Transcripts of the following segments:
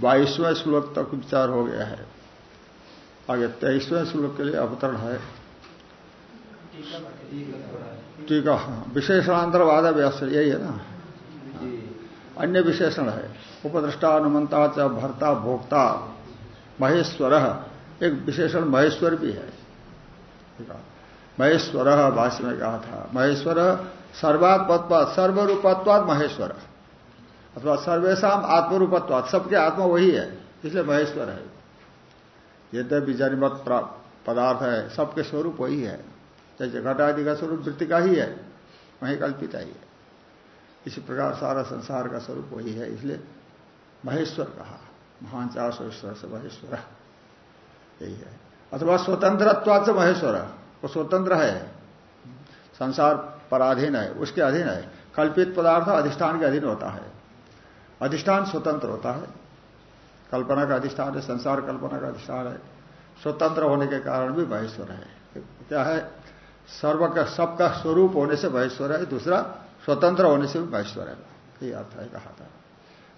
बाईसवें श्लोक तक विचार हो गया है। आगे तेईसवें श्लोक के लिए अवतरण है। ठीक है विशेषणांतरवाद व्यास यही है ना? अन्य विशेषण है उपद्रष्टा अनुमंता च भरता भोक्ता महेश्वर एक विशेषण महेश्वर भी है। महेश्वर भाष्य में कहा था महेश्वर सर्वात्मत्वाद सर्वरूपत्वाद महेश्वर। अथवा सर्वेशम आत्मरूपत्वाद सबके आत्मा वही है, इसलिए महेश्वर है। यद्यपि जनिमत पदार्थ है, सबके स्वरूप वही है। जैसे घटादि का स्वरूप वृत्ति का ही है, वही कल्पित ही है। इसी प्रकार सारा संसार का स्वरूप वही है, इसलिए महेश्वर कहा। महान चार ईश्वर से महेश्वर। यही है। अथवा स्वतंत्रत्वा से महेश्वर। वो स्वतंत्र है। संसार पराधीन है, उसके अधीन है। कल्पित पदार्थ अधिष्ठान के अधीन होता है। अधिष्ठान स्वतंत्र होता है। कल्पना का अधिष्ठान है, संसार कल्पना का अधिष्ठान है। स्वतंत्र होने के कारण भी महेश्वर है। क्या है? सर्व का सबका स्वरूप होने से महेश्वर है, दूसरा स्वतंत्र होने से भी महेश्वर है। ये अर्थ है कहा था।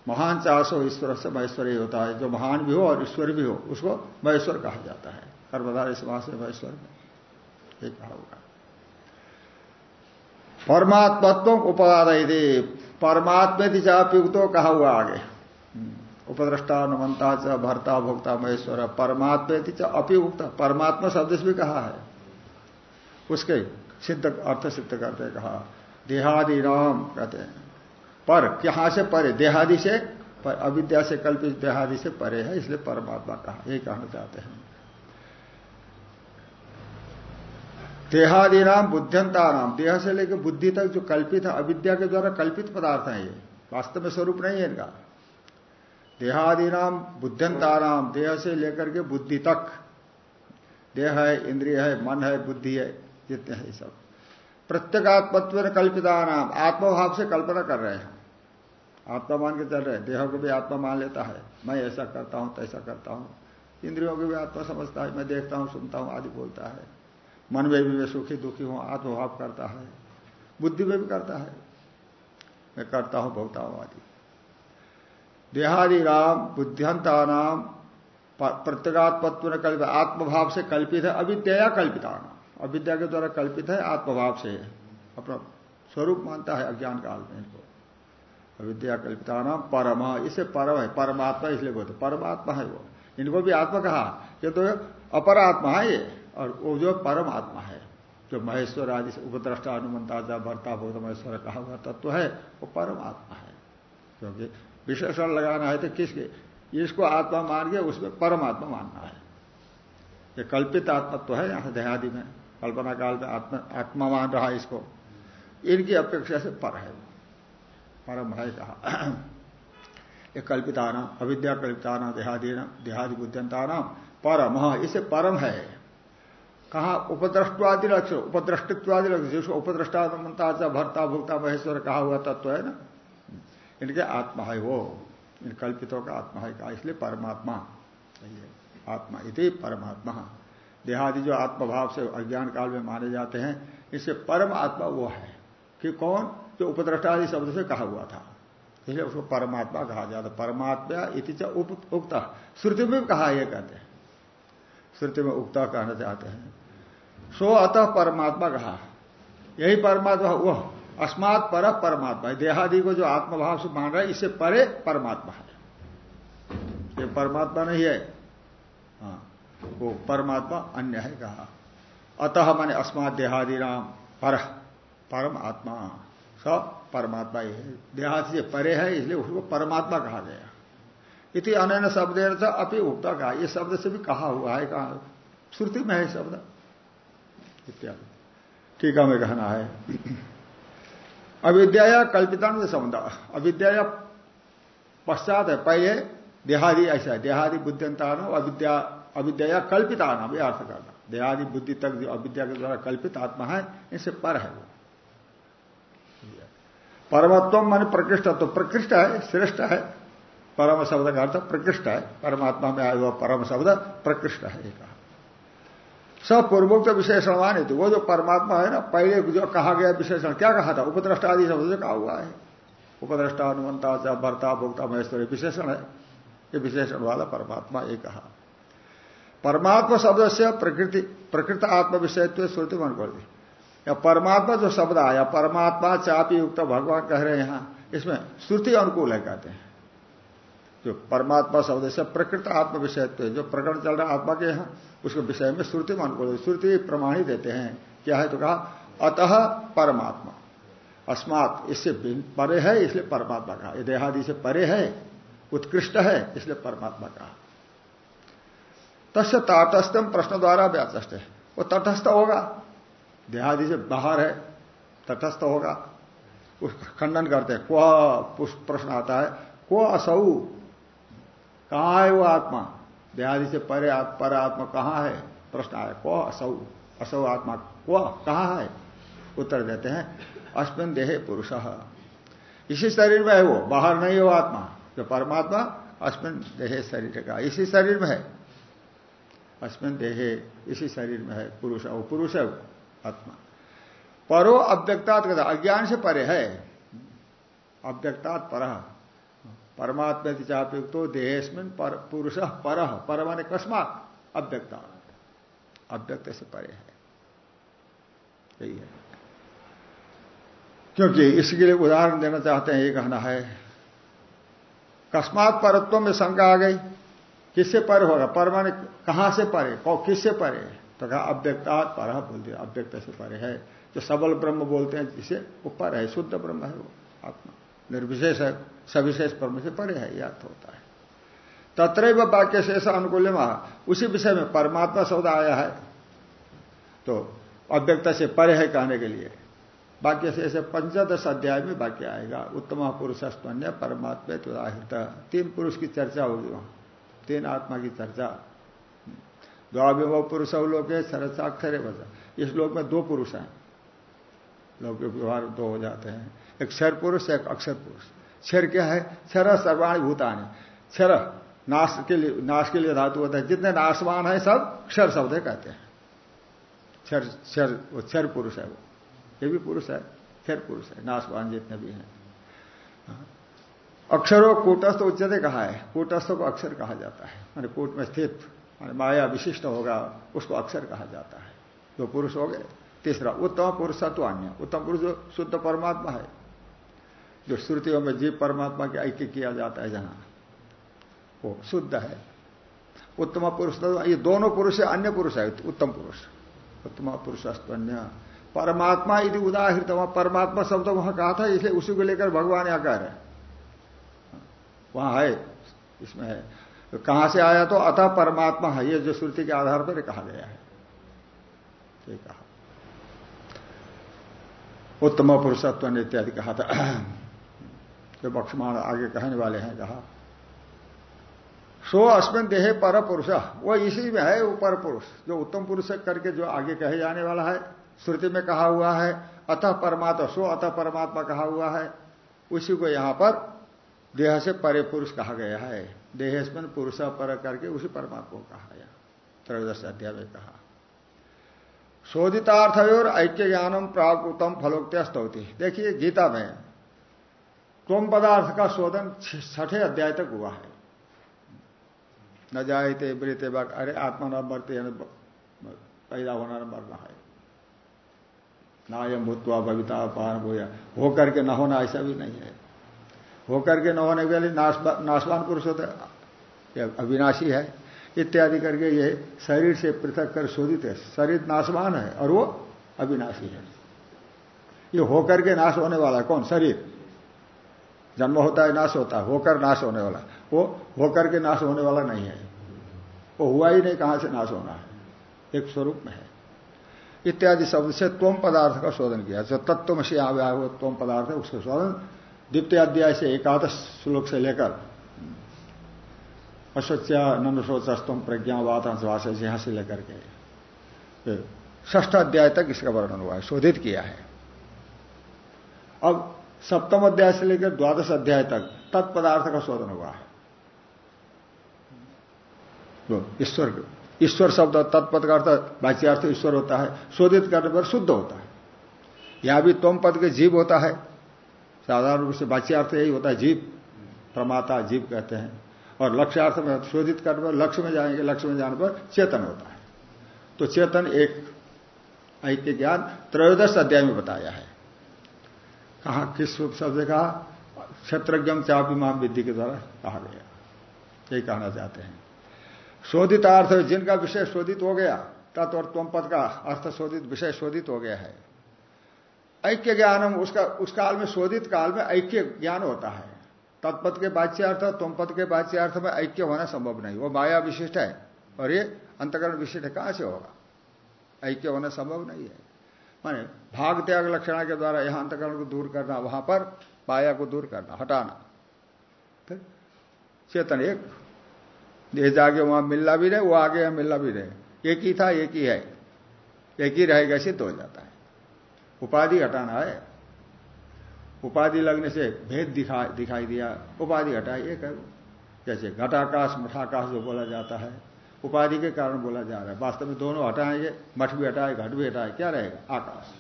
महान चाशो ईश्वर से महेश्वर ही होता है। जो महान भी हो और ईश्वर भी हो, उसको महेश्वर कहा जाता है। कर्मधार इस से महेश्वर में ये कहा होगा। परमात्मत्व उपादय परमात्मे दिचापयुक्तो कहा हुआ आगे? उपद्रष्टा अनुमंता च, भरता, भोक्ता, महेश्वर परमात्मे च अपियुक्त। परमात्मा शब्द से भी कहा है। उसके सिद्ध अर्थ सिद्ध करते कहा, देहादि नाम कहते हैं। पर यहाँ से परे? देहादि से पर अविद्या से कल्पित देहादि से परे है, इसलिए परमात्मा कहा, यही कहना चाहते हैं। देहादि नाम बुद्धियंता नाम देह से लेकर बुद्धि तक जो कल्पित है, अविद्या के द्वारा कल्पित पदार्थ है ये। वास्तव में स्वरूप नहीं है इनका। देहादि नाम बुद्धियंता नाम देह से लेकर के बुद्धि तक। देह है, इंद्रिय है, मन है, बुद्धि है, जितने हैं सब। प्रत्येगात्मत्व कल्पिता नाम आत्मभाव से कल्पना कर रहे हैं। आत्मा मान के चल रहे देह को भी आत्मा मान लेता है। मैं ऐसा करता हूँ, तैसा करता हूँ। इंद्रियों को भी आत्मा समझता है, मैं देखता हूँ, सुनता हूँ, आदि बोलता है। मन में भी मैं सुखी दुखी हूँ, आत्मभाव करता है, बुद्धि में भी करता है। मैं करता हूँ हूँ आदि देहादि राम बुद्धियंता नाम प्रत्यगात्मत्व कल्पित, आत्मभाव से कल्पित है, अविद्या कल्पिता नाम। अविद्या के द्वारा कल्पित है, आत्मभाव से अपना स्वरूप मानता है अज्ञान काल में इनको। अविद्या कल्पिता नाम, परम, इसे परम है, परमात्मा इसलिए बोलते परमात्मा है वो। इनको भी आत्मा कहा, ये तो अपर आत्मा है ये। और वो जो परम आत्मा है, जो महेश्वर आदि से उपद्रष्टा, अनुमंता भरता भोग महेश्वर, कहा हुआ तत्व है, वो परम आत्मा है। क्योंकि विशेषण लगाना है तो किसके? इसको आत्मा मान के उसमें परमात्मा मानना है। ये कल्पित आत्मत्व है यहाँ देहादि में। कल्पना काल में आत्मा आत्मा मान रहा है इसको। इनकी अपेक्षा से पर है परम है कहा। ये कल्पिताना, अविद्या कल्पिताना देहादि देहादि बुद्धियंताना, परम इसे परम है। कहा उपद्रष्टवादि लक्ष्य उपद्रष्टित्वादि लक्ष्य जिसको उपद्रष्टा मनता भरता, भुगता, महेश्वर कहा हुआ तत्व है ना? इनके आत्मा है वो, इन कल्पितों का आत्मा है, कहा इसलिए परमात्मा आत्मा इति परमात्मा। देहादि जो आत्मभाव से अज्ञान काल में माने जाते हैं, इससे परम आत्मा वो है, कि कौन? जो उपद्रष्टादि शब्द से कहा हुआ था। इसलिए उसको परमात्मा कहा जाता परमात्मा इति उक्त। श्रुति में कहा यह कहते हैं। श्रुति में उक्ता कहना चाहते हैं। सो अतः परमात्मा कहा। यही परमात्मा वह अस्मात् पर परमात्मा। है देहादि को जो आत्मभाव से मान रहा है इससे परे परमात्मा है। ये परमात्मा नहीं है। हाँ वो परमात्मा अन्य है कहा। अतः माने अस्मात देहादि राम पर परम आत्मा सब परमात्मा ही है। देहादि से परे है, इसलिए उसको परमात्मा कहा गया। इति अन्य शब्द अपनी उक्ता कहा। यह शब्द से भी कहा हुआ है कहा। श्रुति में है शब्द। इत्यादि। टीका में कहना है अविद्या कल्पिता संबंध। अविद्या पश्चात है, पहले देहादि, ऐसा है, देहादि बुद्धिता नाम अविद्या अविद्या नाम यह अर्थ करना देहादि बुद्धि तक जो अविद्या के द्वारा कल्पित आत्मा है, इनसे पर है वो। परमत्व मान प्रकृष्टत्व। प्रकृष्ट है, श्रेष्ठ है, परम शब्द का अर्थ प्रकृष्ट है। परमात्मा में आया हुआ परम शब्द प्रकृष्ट है, एक। सब पूर्वोक्त विशेषणवान थी वो जो परमात्मा है ना, पहले जो कहा गया विशेषण, क्या कहा था? उपद्रष्टा आदि शब्द से कहा हुआ है। उपद्रष्टा, अनुमंता भर्ता, भोक्ता, महेश्वर विशेषण है। ये विशेषण वाला परमात्मा ये कहा। परमात्मा शब्द से प्रकृति, प्रकृत आत्म विषय श्रुति मन कर दी या परमात्मा जो शब्द आया, परमात्मा चापी युक्त भगवान कह रहे हैं यहाँ, इसमें श्रुति अनुकूल है कहते हैं। जो परमात्मा शब्द से प्रकृत आत्म विषय जो प्रकरण चल रहा आत्मा के यहाँ, उसके विषय में श्रुति में अनुकूल श्रुति प्रमाणी देते हैं। क्या है तो कहा, अतः परमात्मा। अस्मात, इससे परे है, इसलिए परमात्मा कहा। देहादि से परे है, उत्कृष्ट है, इसलिए परमात्मा कहा। तस्य ताटस्थम प्रश्न द्वारा व्याचस्ट है। वो तटस्थ होगा। देहादि से बाहर है, तटस्थ होगा। उस खंडन करते हैं। को प्रश्न आता है। को असौ कहा है वो आत्मा? देहादि से परे पर आत्मा कहाँ है? प्रश्न आया को असौ असौ आत्मा को कहाँ है? उत्तर देते हैं अश्विन देहे पुरुष। इसी शरीर में है वो, बाहर नहीं हो आत्मा। जो परमात्मा अश्विन देहे शरीर का। इसी शरीर में है। अश्विन देहे, इसी शरीर में है, पुरुष वो पुरुष है आत्मा। परो अव्यक्तात् अज्ञान से परे है। अव्यक्तात् पर। परमात्मा की चापयुक्त तो देहेस्मिन पर, पुरुष पर पर माने कस्मात, अव्यक्ता। अव्यक्त से परे है। यही है। क्योंकि इसके लिए उदाहरण देना चाहते हैं, ये कहना है, कस्मात परत्व में शंका आ गई, किससे पर होगा पर माने कहाँ से परे? किससे परे? तो कहा अव्यक्ता पर बोल दिया, अव्यक्त से परे है। जो सबल ब्रह्म बोलते हैं, जिसे वो पर है, शुद्ध ब्रह्म है वो, आत्मा। निर्विशेष है। सविशेष ब्रह्म से परे है यह अर्थ होता है। तत्रैव वाक्य शेष अनुकूल उसी विषय में परमात्मा शब्द आया है। तो अव्यक्त से परे है कहने के लिए। वाक्य से ऐसे पंचदश अध्याय में वाक्य आएगा। उत्तम पुरुष स्तन्य परमात्मा तो तीन पुरुष की चर्चा होगी वहाँ। तीन आत्मा की चर्चा। द्वाविभव पुरुष लोग सरसाक्षर बचा इस लोक में दो पुरुष हैं। लोग व्यवहार दो हो जाते हैं। एक क्षर पुरुष एक अक्षर पुरुष क्षर क्या है? क्षर सर्वाणी भूतानी। क्षर नाश के लिए, नाश के लिए धातु होता है। जितने नाशवान है सब क्षर शब्द कहते हैं। क्षर क्षर वो क्षर पुरुष है वो। ये भी पुरुष है क्षर पुरुष है, नाशवान जितने भी हैं। हाँ। अक्षरों कूटस्थ उच्चते कहा है। कूटस्थ को अक्षर कहा जाता है। मैंने कूट में स्थित माया विशिष्ट होगा, उसको अक्षर कहा जाता है। जो पुरुष हो गए, तीसरा उत्तम पुरुष तो अन्य। उत्तम पुरुष जो शुद्ध परमात्मा है जो श्रुतियों में जीव परमात्मा के ऐक्य किया जाता है जहाँ। वो शुद्ध है। उत्तम पुरुष तो ये दोनों पुरुष है, अन्य पुरुष है, उत्तम पुरुष। उत्तम पुरुष अन्य परमात्मा यदि उदाहरित वहाँ परमात्मा शब्द वहाँ कहा था इसलिए उसी को लेकर भगवान यहाँ कह रहे वहाँ है, इसमें है। तो कहाँ से आया तो अतः परमात्मा है, ये जो श्रुति के आधार पर कहा गया है। ठीक कहा। उत्तम पुरुषत्व इत्यादि कहा था। जो बक्षमाण आगे कहने वाले हैं कहा, सो अस्मिन देहे पर पुरुष वो इसी में है वो पर पुरुष। जो उत्तम पुरुष करके जो आगे कहे जाने वाला है, श्रुति में कहा हुआ है, अतः परमात्मा, सो अतः परमात्मा कहा हुआ है, उसी को यहाँ पर देह से परे पुरुष कहा गया है। देहेस्मन पुरुष पर करके उसी परमात्मा को कहा गया। त्रयोदश अध्याय में कहा शोधितार्थ और ऐक्य ज्ञानम प्रागुतम फलोक्त्यस्त होती देखिए गीता में तुम पदार्थ का शोधन छठे अध्याय तक हुआ है। न जायते मृत्य बाग अरे आत्मा न मरते पैदा होना न मरना है। नायम भूतवा भविता पान बोया हो करके न होना ऐसा भी नहीं है। होकर के न होने वाले नाशवान पुरुष होता अविनाशी है। इत्यादि करके ये शरीर से पृथक कर शोधित है। शरीर नाशवान है और वो अविनाशी है। ये होकर के नाश होने वाला है। कौन? शरीर। जन्म होता है, नाश होता है, होकर नाश होने वाला वो होकर के नाश होने वाला नहीं है। वो हुआ ही नहीं, कहाँ से नाश होना है? एक स्वरूप में है। इत्यादि शब्द से त्वम पदार्थ का शोधन किया। जो तत्व से आया हुआ त्वम पदार्थ है, उसका शोधन द्वितीय अध्याय से एकादश श्लोक से लेकर अशोच्या नन सोचस्तम प्रज्ञावाद अंशवास यहाँ से लेकर के ष्ठ अध्याय तक इसका वर्णन हुआ है, शोधित किया है। अब सप्तम अध्याय से लेकर द्वादश अध्याय तक तत्पदार्थ का शोधन हुआ। ईश्वर ईश्वर शब्द तत्पद का अर्थ, वाच्यार्थ ईश्वर होता है, शोधित करने पर शुद्ध होता है। यहाँ भी तोम पद के जीव होता है, साधारण रूप से वाच्यार्थ यही होता है, जीव। प्रमाता जीव कहते हैं। और लक्ष्यार्थ में शोधित करने पर, लक्ष्य में जाएँगे, लक्ष्य में जाने पर चेतन होता है। तो चेतन एक, ऐक्य ज्ञान त्रयोदश अध्याय में बताया है। कहा, किस शब्द कहा, क्षेत्रज्ञम चापिमाम विद्धि के द्वारा कहा गया। यही कहना चाहते हैं। शोधितार्थ जिनका विषय शोधित हो गया, तत् और त्वम पद का अर्थ शोधित, विषय शोधित हो गया है। ऐक्य ज्ञानम, उसका, उस काल में शोधित काल में ऐक्य ज्ञान होता है। तत्पद के बाच्यार्थ तुम पद के बाच्य अर्थ में ऐक्य होना संभव नहीं। वो माया विशिष्ट है, और ये अंतकरण विशिष्ट कहाँ से होगा? ऐक्य होना संभव नहीं है। माने भाग त्याग लक्षणा के द्वारा यहाँ अंतकरण को दूर करना, वहाँ पर माया को दूर करना, हटाना। फिर चेतन एक, ये जागे वहाँ मिलना भी रहे, वो आगे यहाँ मिलना भी रहे। एक ही था, एक ही है। एक ही रहेगा सिद्ध हो जाता है। उपाधि हटाना है। उपाधि लगने से भेद दिखा दिखाई दिया, उपाधि हटाए एक है जैसे घटाकाश, मठाकाश जो बोला जाता है। उपाधि के कारण बोला जा रहा है। वास्तव में दोनों हटाएँगे, मठ भी हटाए, घट भी हटाए, क्या रहेगा? आकाश।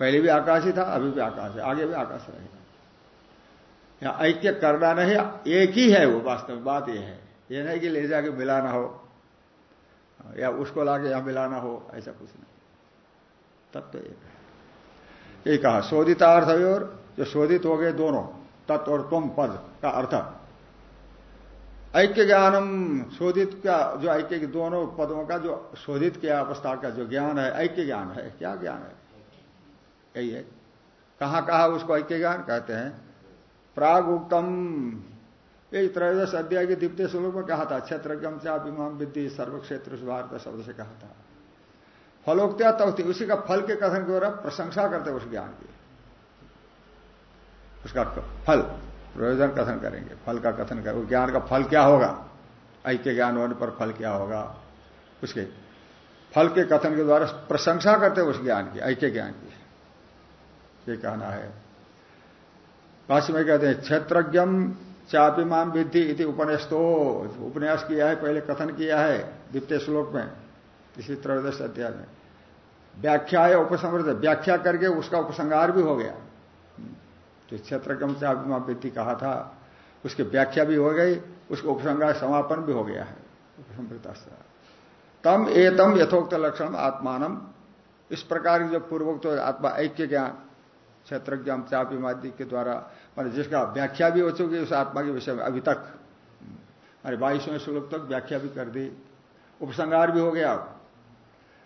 पहले भी आकाश ही था, अभी भी आकाश है, आगे भी आकाश रहेगा। या ऐक्य करना नहीं, एक ही है वो वास्तव में, बात यह है। ये नहीं कि ले जाके मिलाना हो, या उसको लाके यहाँ मिलाना हो, ऐसा कुछ नहीं। तत्व एक है। ये कहा, शोधितार्थ और जो शोधित हो गए दोनों, तत्व और तुम पद का अर्थ। ऐक्य ज्ञानम शोधित का जो ऐक्य दोनों पदों का जो शोधित किया अवस्था का जो ज्ञान है ऐक्य ज्ञान है। क्या ज्ञान है? यही है। कहाँ कहा उसको ऐक्य ज्ञान कहते हैं? प्राग उक्तम यही त्रयोदश अध्याय के द्वितीय श्लोक में कहा था, क्षेत्रज्ञम चा विमान विद्धि सर्वक्षेत्र भारत शब्द से कहा था। फलोक्त्या तवती उसी का फल के कथन के द्वारा प्रशंसा करते उस ज्ञान की। उसका फल। प्रयोजन कथन करेंगे, फल का कथन करेंगे। ज्ञान का फल क्या होगा? ऐक्य ज्ञान होने पर फल क्या होगा? उसके फल के कथन के द्वारा प्रशंसा करते उस ज्ञान की, ऐक्य ज्ञान की। ये कहना है। भाष्य में कहते हैं, क्षेत्रज्ञम चापिमान विद्धि इति उपन्यास्तो। उपन्यास किया है, पहले कथन किया है द्वितीय श्लोक में, इसी त्रयोदश अध्याय में। व्याख्या है उपसमृद्ध, व्याख्या करके उसका उपसंगार भी हो गया। जो क्षेत्रक्रम से अभिमान वृत्ति कहा था, उसकी व्याख्या भी हो गई, उसका उपसंगार समापन भी हो गया है उपसमृता तम एतम यथोक्त लक्षण आत्मान इस प्रकार की जो पूर्वोक्त आत्मा ऐक्य ज्ञान क्षेत्र ज्ञान चापिमादि के द्वारा, मान जिसका व्याख्या भी हो चुकी उस आत्मा के विषय में अभी तक अरे बाईसवें श्लोक तक व्याख्या भी कर दी, उपसंगार भी हो गया।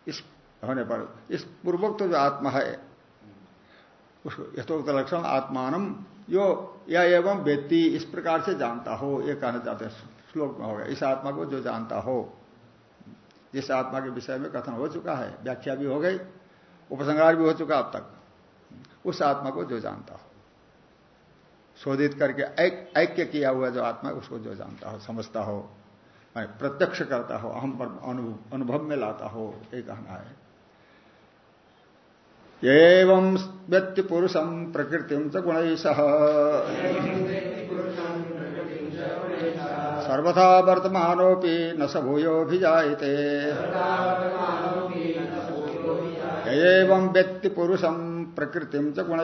इस होने पर, इस पूर्वोक्त जो आत्मा है उसको यथोक्त लक्षण आत्मान यो, या एवं व्यक्ति इस प्रकार से जानता हो, ये कहना चाहते हैं। श्लोक में होगा इस आत्मा को जो जानता हो। जिस आत्मा के विषय में कथन हो चुका है, व्याख्या भी हो गई उपसंगार भी हो चुका अब तक, उस आत्मा को जो जानता हो। शोधित करके ऐक्य किया हुआ जो आत्मा है, उसको जो जानता हो, समझता हो प्रत्यक्ष करता हो, अहम अनुभव में लाता हो, ये कहना है। एवं व्यक्ति पुरुषम प्रकृति गुण सर्वथा वर्तमानोपि न स भूयोभिजाते एवं व्यक्ति पुरुषम प्रकृति गुण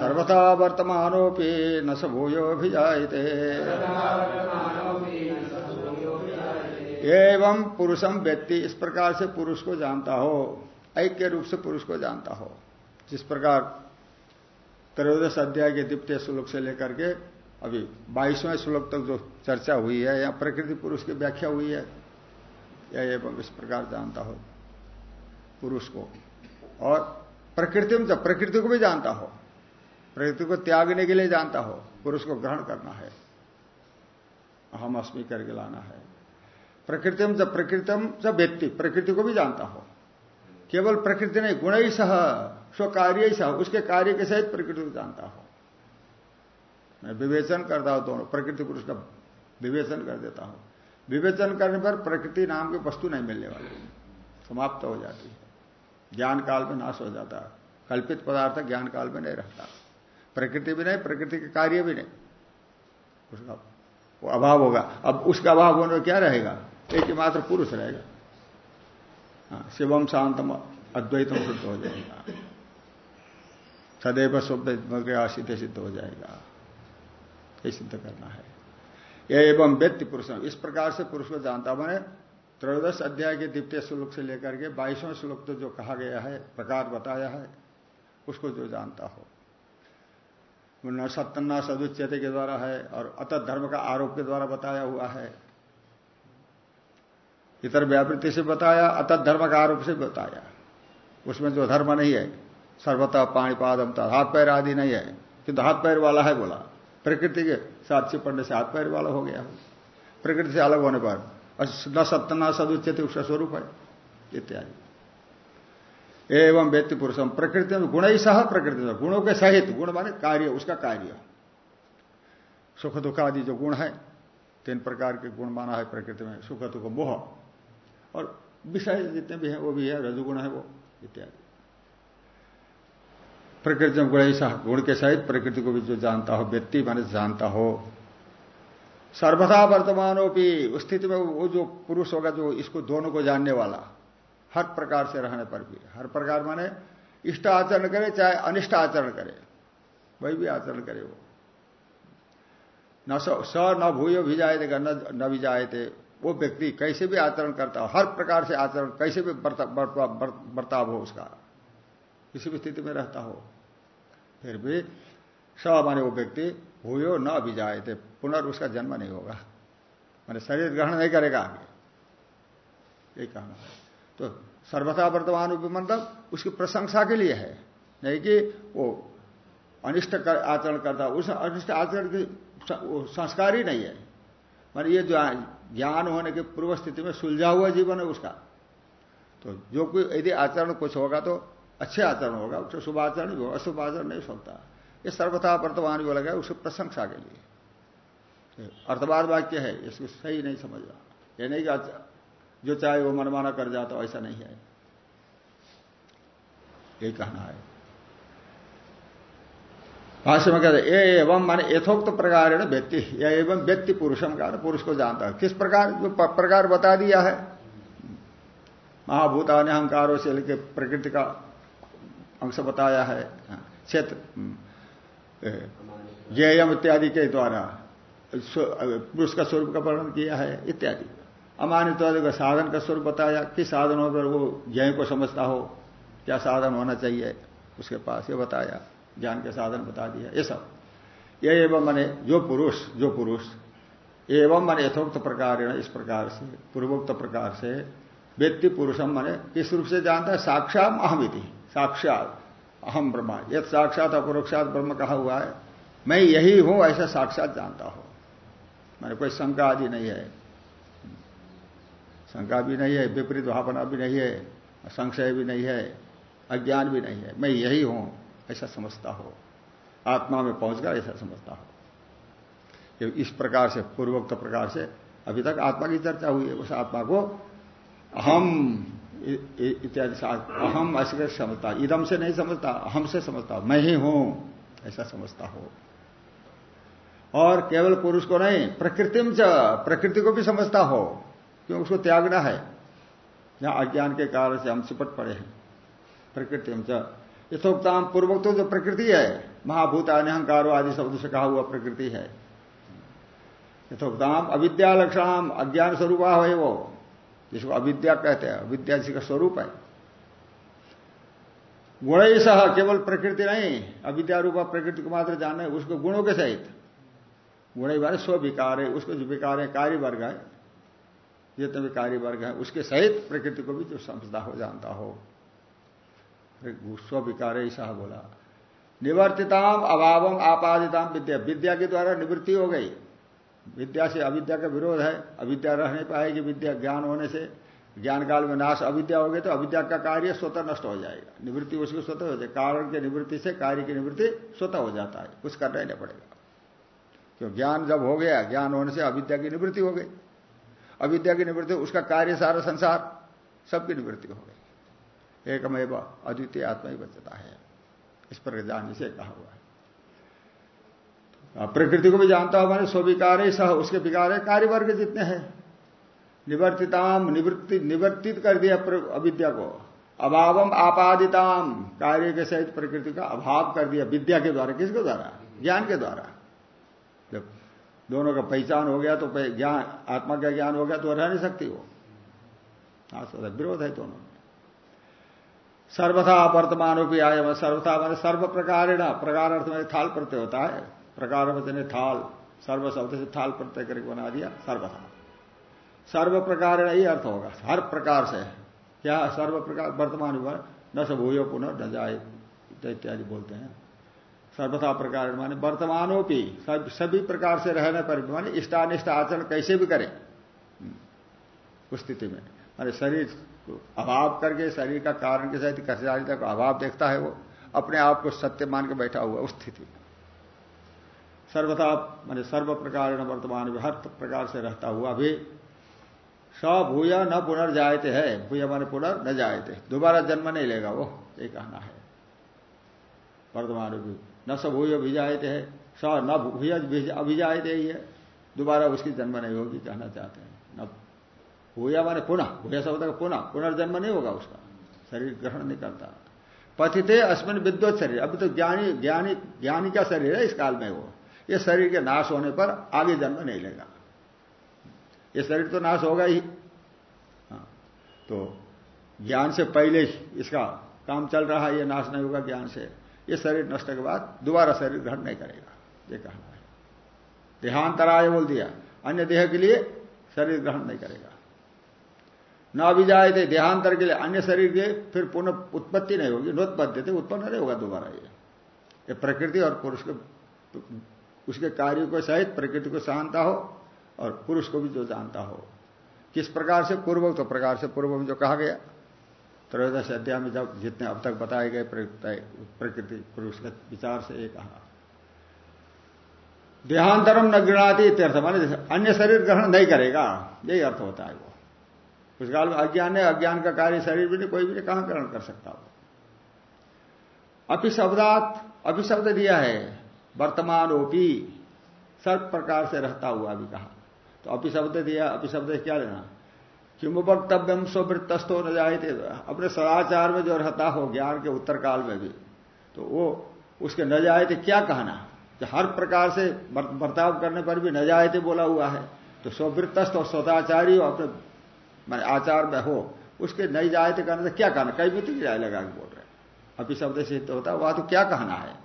सर्वथा वर्तमानोपि न स भूयोभिजाते एवं पुरुषम व्यक्ति इस प्रकार से पुरुष को जानता हो, ऐक्य रूप से पुरुष को जानता हो। जिस प्रकार त्रयोदश अध्याय के द्वितीय श्लोक से लेकर के अभी बाईसवें श्लोक तक जो चर्चा हुई है, या प्रकृति पुरुष की व्याख्या हुई है, या एवं इस प्रकार जानता हो पुरुष को। और प्रकृति में प्रकृति को भी जानता हो, प्रकृति को त्यागने के लिए जानता हो, पुरुष को ग्रहण करना है हम अस्मी करके लाना है। प्रकृतिम जब प्रकृतम जब व्यक्ति, प्रकृति को भी जानता हो। केवल प्रकृति नहीं, गुण ही सह स्व कार्य ही सह, उसके कार्य के सहित प्रकृति को जानता हो। मैं विवेचन करता हूँ दोनों, प्रकृति पुरुष का विवेचन कर देता हूँ। विवेचन करने पर प्रकृति नाम की वस्तु नहीं मिलने वाली, समाप्त हो जाती है। ज्ञान काल में नाश हो जाता है। कल्पित पदार्थ ज्ञान काल में नहीं रहता। प्रकृति भी नहीं, प्रकृति के कार्य भी नहीं। उसका वो अभाव होगा। अब उसका अभाव होने क्या रहेगा? एक ही मात्र पुरुष रहेगा। हाँ, शिवम शांतम अद्वैतम शुद्ध हो जाएगा। सदैव शुद्ध सिद्ध सिद्ध हो जाएगा। ये सिद्ध करना है। एवं व्यक्ति पुरुष इस प्रकार से पुरुष को जानता मैंने। त्रयोदश अध्याय के द्वितीय श्लोक से लेकर के बाईसवें श्लोक तो जो कहा गया है प्रकार बताया है उसको जो जानता हो। न सत्तना सदुच्यते के द्वारा है और अत धर्म का आरोप के द्वारा बताया हुआ है। इतर व्यावृत्ति से बताया, अत धर्म का आरोप से बताया। उसमें जो धर्म नहीं है। सर्वता पाणीपादम हाथ पैर आदि नहीं है। किंतु हाथ पैर वाला है बोला। प्रकृति के साथ से पढ़ने से हाथ पैर वाला हो गया प्रकृति से अलग होने पर न सत्य न सदुचित उसका स्वरूप है। इत्यादि। एवं व्यक्ति पुरुषम प्रकृति में गुण ही सह प्रकृति में। गुणों के सहित, गुण माने कार्य, उसका कार्य। सुख दुख आदि जो गुण है, तीन प्रकार के गुण माना है प्रकृति में सुख दुख मोह। और विषय जितने भी हैं, वो भी है, रजुगुण है, वो इत्यादि। प्रकृति गुण सह गुण के सहित प्रकृति को भी जो जानता हो, व्यक्ति माने जानता हो। सर्वथा वर्तमानों की स्थिति में वो जो पुरुष होगा, जो इसको दोनों को जानने वाला, हर प्रकार से रहने पर भी। हर प्रकार माने इष्ट आचरण करे, चाहे अनिष्ट आचरण करे, वही भी आचरण करे वो। न स न भूयो भी जाए थे न भी जाए थे वो व्यक्ति कैसे भी आचरण करता हो हर प्रकार से आचरण कैसे भी बर्ताव हो उसका किसी भी स्थिति में रहता हो। फिर भी स माने वो व्यक्ति भूयो न भी जाए थे पुनर् उसका जन्म नहीं होगा। माने शरीर ग्रहण नहीं करेगा आगे। ये कहना तो सर्वथा वर्तमान मतलब उसकी प्रशंसा के लिए है। नहीं कि वो अनिष्ट कर, आचरण करता उस अनिष्ट आचरण की संस्कार ही नहीं है। मान ये जो ज्ञान होने के पूर्व स्थिति में सुलझा हुआ जीवन है उसका। तो जो कोई यदि आचरण कुछ होगा तो अच्छे आचरण होगा उसका शुभ आचरण भी होगा, अशुभ आचरण नहीं सकता ये सर्वथा वर्तमान भी लगा उसकी प्रशंसा के लिए। अर्थवाद वाक्य है, इसको सही नहीं समझना। ये नहीं कि जो चाहे वो मनमाना कर जाता ऐसा नहीं है। यही कहना है। भाष्य में कहते ये एवं माने यथोक्त प्रकार है ना व्यक्ति, या एवं व्यक्ति पुरुषम का पुरुष को जानता है। किस प्रकार? जो प्रकार बता दिया है। महाभूतान अहंकारों से लेकर प्रकृति का अंश बताया है। क्षेत्र ज्ञेयम हम्म। इत्यादि के द्वारा पुरुष का स्वरूप का वर्णन किया है, इत्यादि। अमानित्वादि का साधन का स्वरूप बताया, किस साधनों पर वो ज्ञ को समझता हो, क्या साधन होना चाहिए, उसके पास ये बताया। ज्ञान के साधन बता दिया, ये सब। ये एवं मने जो पुरुष जो पुरुष, एवं मन यथोक्त प्रकार इस प्रकार से, पूर्वोक्त प्रकार से, व्यक्ति पुरुषम मने किस रूप से जानता है? साक्षात अहमिति, साक्षात, अहम ब्रह्मा। यद साक्षात अपरोक्षात ब्रह्म कहा हुआ है, मैं यही हूँ, ऐसा साक्षात जानता हूँ। मैंने कोई शंका आदि नहीं है। शंका भी नहीं है, विपरीत भावना भी नहीं है, संशय भी नहीं है, अज्ञान भी नहीं है। मैं यही हूँ। ऐसा समझता हो। आत्मा में पहुँच गया, ऐसा समझता हो। इस प्रकार से, पूर्वोक्त प्रकार से अभी तक आत्मा की चर्चा हुई है, उस आत्मा को अहम इत्यादि अहम ऐसे समझता, इदम से नहीं समझता, अहम से समझता, मैं ही हूँ, ऐसा समझता हो। और केवल पुरुष को नहीं, प्रकृतिम च, प्रकृति को भी समझता हो, क्यों उसको त्यागना है? यहाँ अज्ञान के कारण से हम चिपट पड़े हैं। प्रकृतिम च यथोक्ताम पूर्वक तो जो प्रकृति है महाभूत अहंकारो आदि शब्द से कहा हुआ प्रकृति है। यथोक्ताम अविद्या लक्षण, अज्ञान स्वरूप है वो, जिसको अविद्या कहते हैं, अविद्या जी का स्वरूप है। गुण ही सह केवल प्रकृति नहीं, अविद्या रूपा प्रकृति को मात्र जानना है, उसको गुणों के सहित। गुण ही बारे स्व विकार है, उसको जो विकार है, कार्य वर्ग है। जितने भी कार्य वर्ग है, उसके सहित प्रकृति को भी जो समझता हो, जानता हो। स्व विकार ऐसा बोला, निवर्तिताम अभावम आपादिताम विद्या। विद्या के द्वारा निवृत्ति हो गई। विद्या से अविद्या का विरोध है। अविद्या रह नहीं पाएगी, विद्या ज्ञान होने से ज्ञान काल में नाश, अविद्या हो गई तो अविद्या का कार्य स्वतः नष्ट हो जाएगा। निवृत्ति उसकी स्वतः हो जाएगी। कारण की निवृत्ति से कार्य की निवृत्ति स्वतः हो जाता है। कुछ करना ही नहीं पड़ेगा। क्यों ज्ञान जब हो गया, ज्ञान होने से अविद्या की निवृत्ति हो गई। अविद्या की निवृत्ति, उसका कार्य सारा संसार, सबकी निवृत्ति हो गई। एकमेव अद्वितीय आत्मा ही बचता है। इस पर जानने से कहा हुआ है। प्रकृति को भी जानता हो, मैंने स्विकार ही सह, उसके विकार है कार्य वर्ग जितने हैं। निवर्तिताम, निवृत्ति, निवर्तित कर दिया अविद्या को। अभावम आपादिताम, कार्य के सहित प्रकृति का अभाव कर दिया विद्या के द्वारा। किसके द्वारा? ज्ञान के द्वारा। जब दोनों का पहचान हो गया तो ज्ञान, आत्मा का ज्ञान हो गया तो रह नहीं सकती वो। हाँ विरोध है दोनों। सर्वथा वर्तमान भी आय सर्वथा मैंने सर्व प्रकार प्रकार अर्थ में थाल प्रत्यय होता है। प्रकार वचने थाल सर्व शब्द से थाल प्रत्यय करके बना दिया सर्वथा। सर्व प्रकार ही अर्थ होगा हर प्रकार से। क्या सर्व प्रकार वर्तमान हुआ न सब भूयो पुनः न जाए इत्यादि बोलते हैं। सर्वथा प्रकार माने वर्तमानों की सब, सभी प्रकार से रहने पर माने इष्टानिष्ट आचरण कैसे भी करें। उस स्थिति में। माने शरीर अभाव करके, शरीर का कारण के साथ कर्जारिता का अभाव देखता है वो, अपने आप को सत्य मान के बैठा हुआ उस स्थिति सर्वथा, माने सर्व प्रकार वर्तमान में हर प्रकार से रहता हुआ भी भूय न पुनर्जायते है। भूय माने पुनर् न जायते। दोबारा जन्म नहीं लेगा वो, ये कहना है। वर्तमान भी न स भूय भिजायते है स न भूय अभिजायते ही है। दोबारा उसकी जन्म नहीं होगी, कहना चाहते हैं। भूया माने पुनः भूया शब्द का पुनः पुनर्जन्म नहीं होगा उसका। शरीर ग्रहण नहीं करता। पथिते अस्मिन विद्वत शरीर। अभी तो ज्ञानी ज्ञानी ज्ञानी का शरीर है इस काल में वो? ये शरीर के नाश होने पर आगे जन्म नहीं लेगा। ये शरीर तो नाश होगा ही। हाँ, तो ज्ञान से पहले ही इसका काम चल रहा है ये नाश नहीं होगा ज्ञान से। ये शरीर नष्ट के बाद दोबारा शरीर ग्रहण नहीं करेगा। ये कहना है। देहांतराय बोल दिया। अन्य देह के लिए शरीर ग्रहण नहीं करेगा। न अभिजाए थे देहांतर के लिए अन्य शरीर के फिर पुनः उत्पत्ति नहीं होगी, नोत्पत्ति थे उत्पन्न नहीं होगा दोबारा ये। ये प्रकृति और पुरुष के उसके कार्य को सहित प्रकृति को शांता हो और पुरुष को भी जो जानता हो। किस प्रकार से पूर्व तो प्रकार से पूर्व में जो कहा गया। त्रयोदश अध्याय में जब जितने अब तक बताए गए प्रकृति, पुरुष के विचार से ये कहा। देहांतरम न गृणाती इत्यर्थ, माने अन्य शरीर ग्रहण नहीं करेगा, यही अर्थ होता है वो। उस काल में अज्ञान है, अज्ञान का कार्य शरीर भी नहीं, कोई भी नहीं, कहाँ ग्रहण कर सकता वो? अपिशब्दात अपिशब्द दिया है वर्तमान ओपी सर्व प्रकार से रहता हुआ भी कहा। तो अपिशब्द दिया अपिशब्द क्या लेना किम वक्तव्यम स्वृत्तस्तो न जाए थे अपने सदाचार में जो रहता हो, ज्ञान के उत्तर काल में भी तो वो उसके न जाए थे क्या कहना? कि हर प्रकार से बर्ताव करने पर भी न जाए थे बोला हुआ है। तो स्वृत्तस्त और सदाचारी और अपने मैंने आचार में हो, उसके नहीं जाए तो कहना से क्या कहना? कई भी तो जाए लगा के बोल रहे अभी शब्द से तो होता, वहाँ तो क्या कहना है?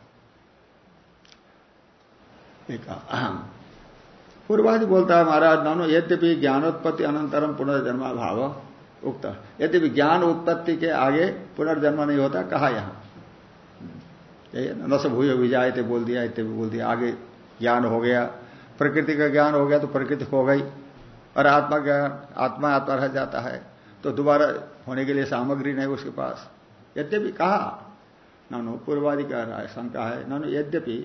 पूर्वादि बोलता है महाराज, नानो, यद्यपि ज्ञानोत्पत्ति अनंतरम पुनर्जन्मा भाव उक्त, यद्यपि ज्ञान उत्पत्ति के आगे पुनर्जन्म नहीं होता, कहा यहाँ? न सब भूय विजाए थे बोल दिया इत्यादि बोल दिया, आगे ज्ञान हो गया, प्रकृति का ज्ञान हो गया तो प्रकृति हो गई। और आत्मा ज्ञान आत्मा आत्मा रह जाता है। तो दोबारा होने के लिए सामग्री नहीं उसके पास। यद्यपि कहा, नानो पूर्वादि कह रहा है, शंका है, नानो यद्यपि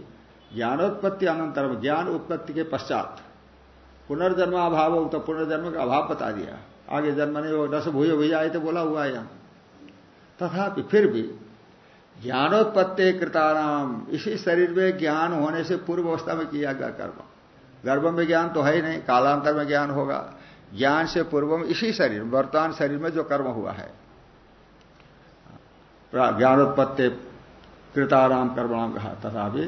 ज्ञानोत्पत्ति अनंतर, ज्ञान उत्पत्ति के पश्चात पुनर्जन्म अभाव हो तो पुनर्जन्म का अभाव बता दिया। आगे जन्म नहीं हो दस भूय भूज आए तो बोला हुआ है यहाँ। तथापि फिर भी ज्ञानोत्पत्ति कृताराम इसी शरीर में ज्ञान होने से पूर्व अवस्था में किया गया कर्म। गर्भ में ज्ञान तो है ही नहीं, कालांतर में ज्ञान होगा। ज्ञान से पूर्व में इसी शरीर, वर्तमान शरीर में जो कर्म हुआ है। ज्ञानोत्पत्ति, कृताराम कर्मणाम कहा, तथा भी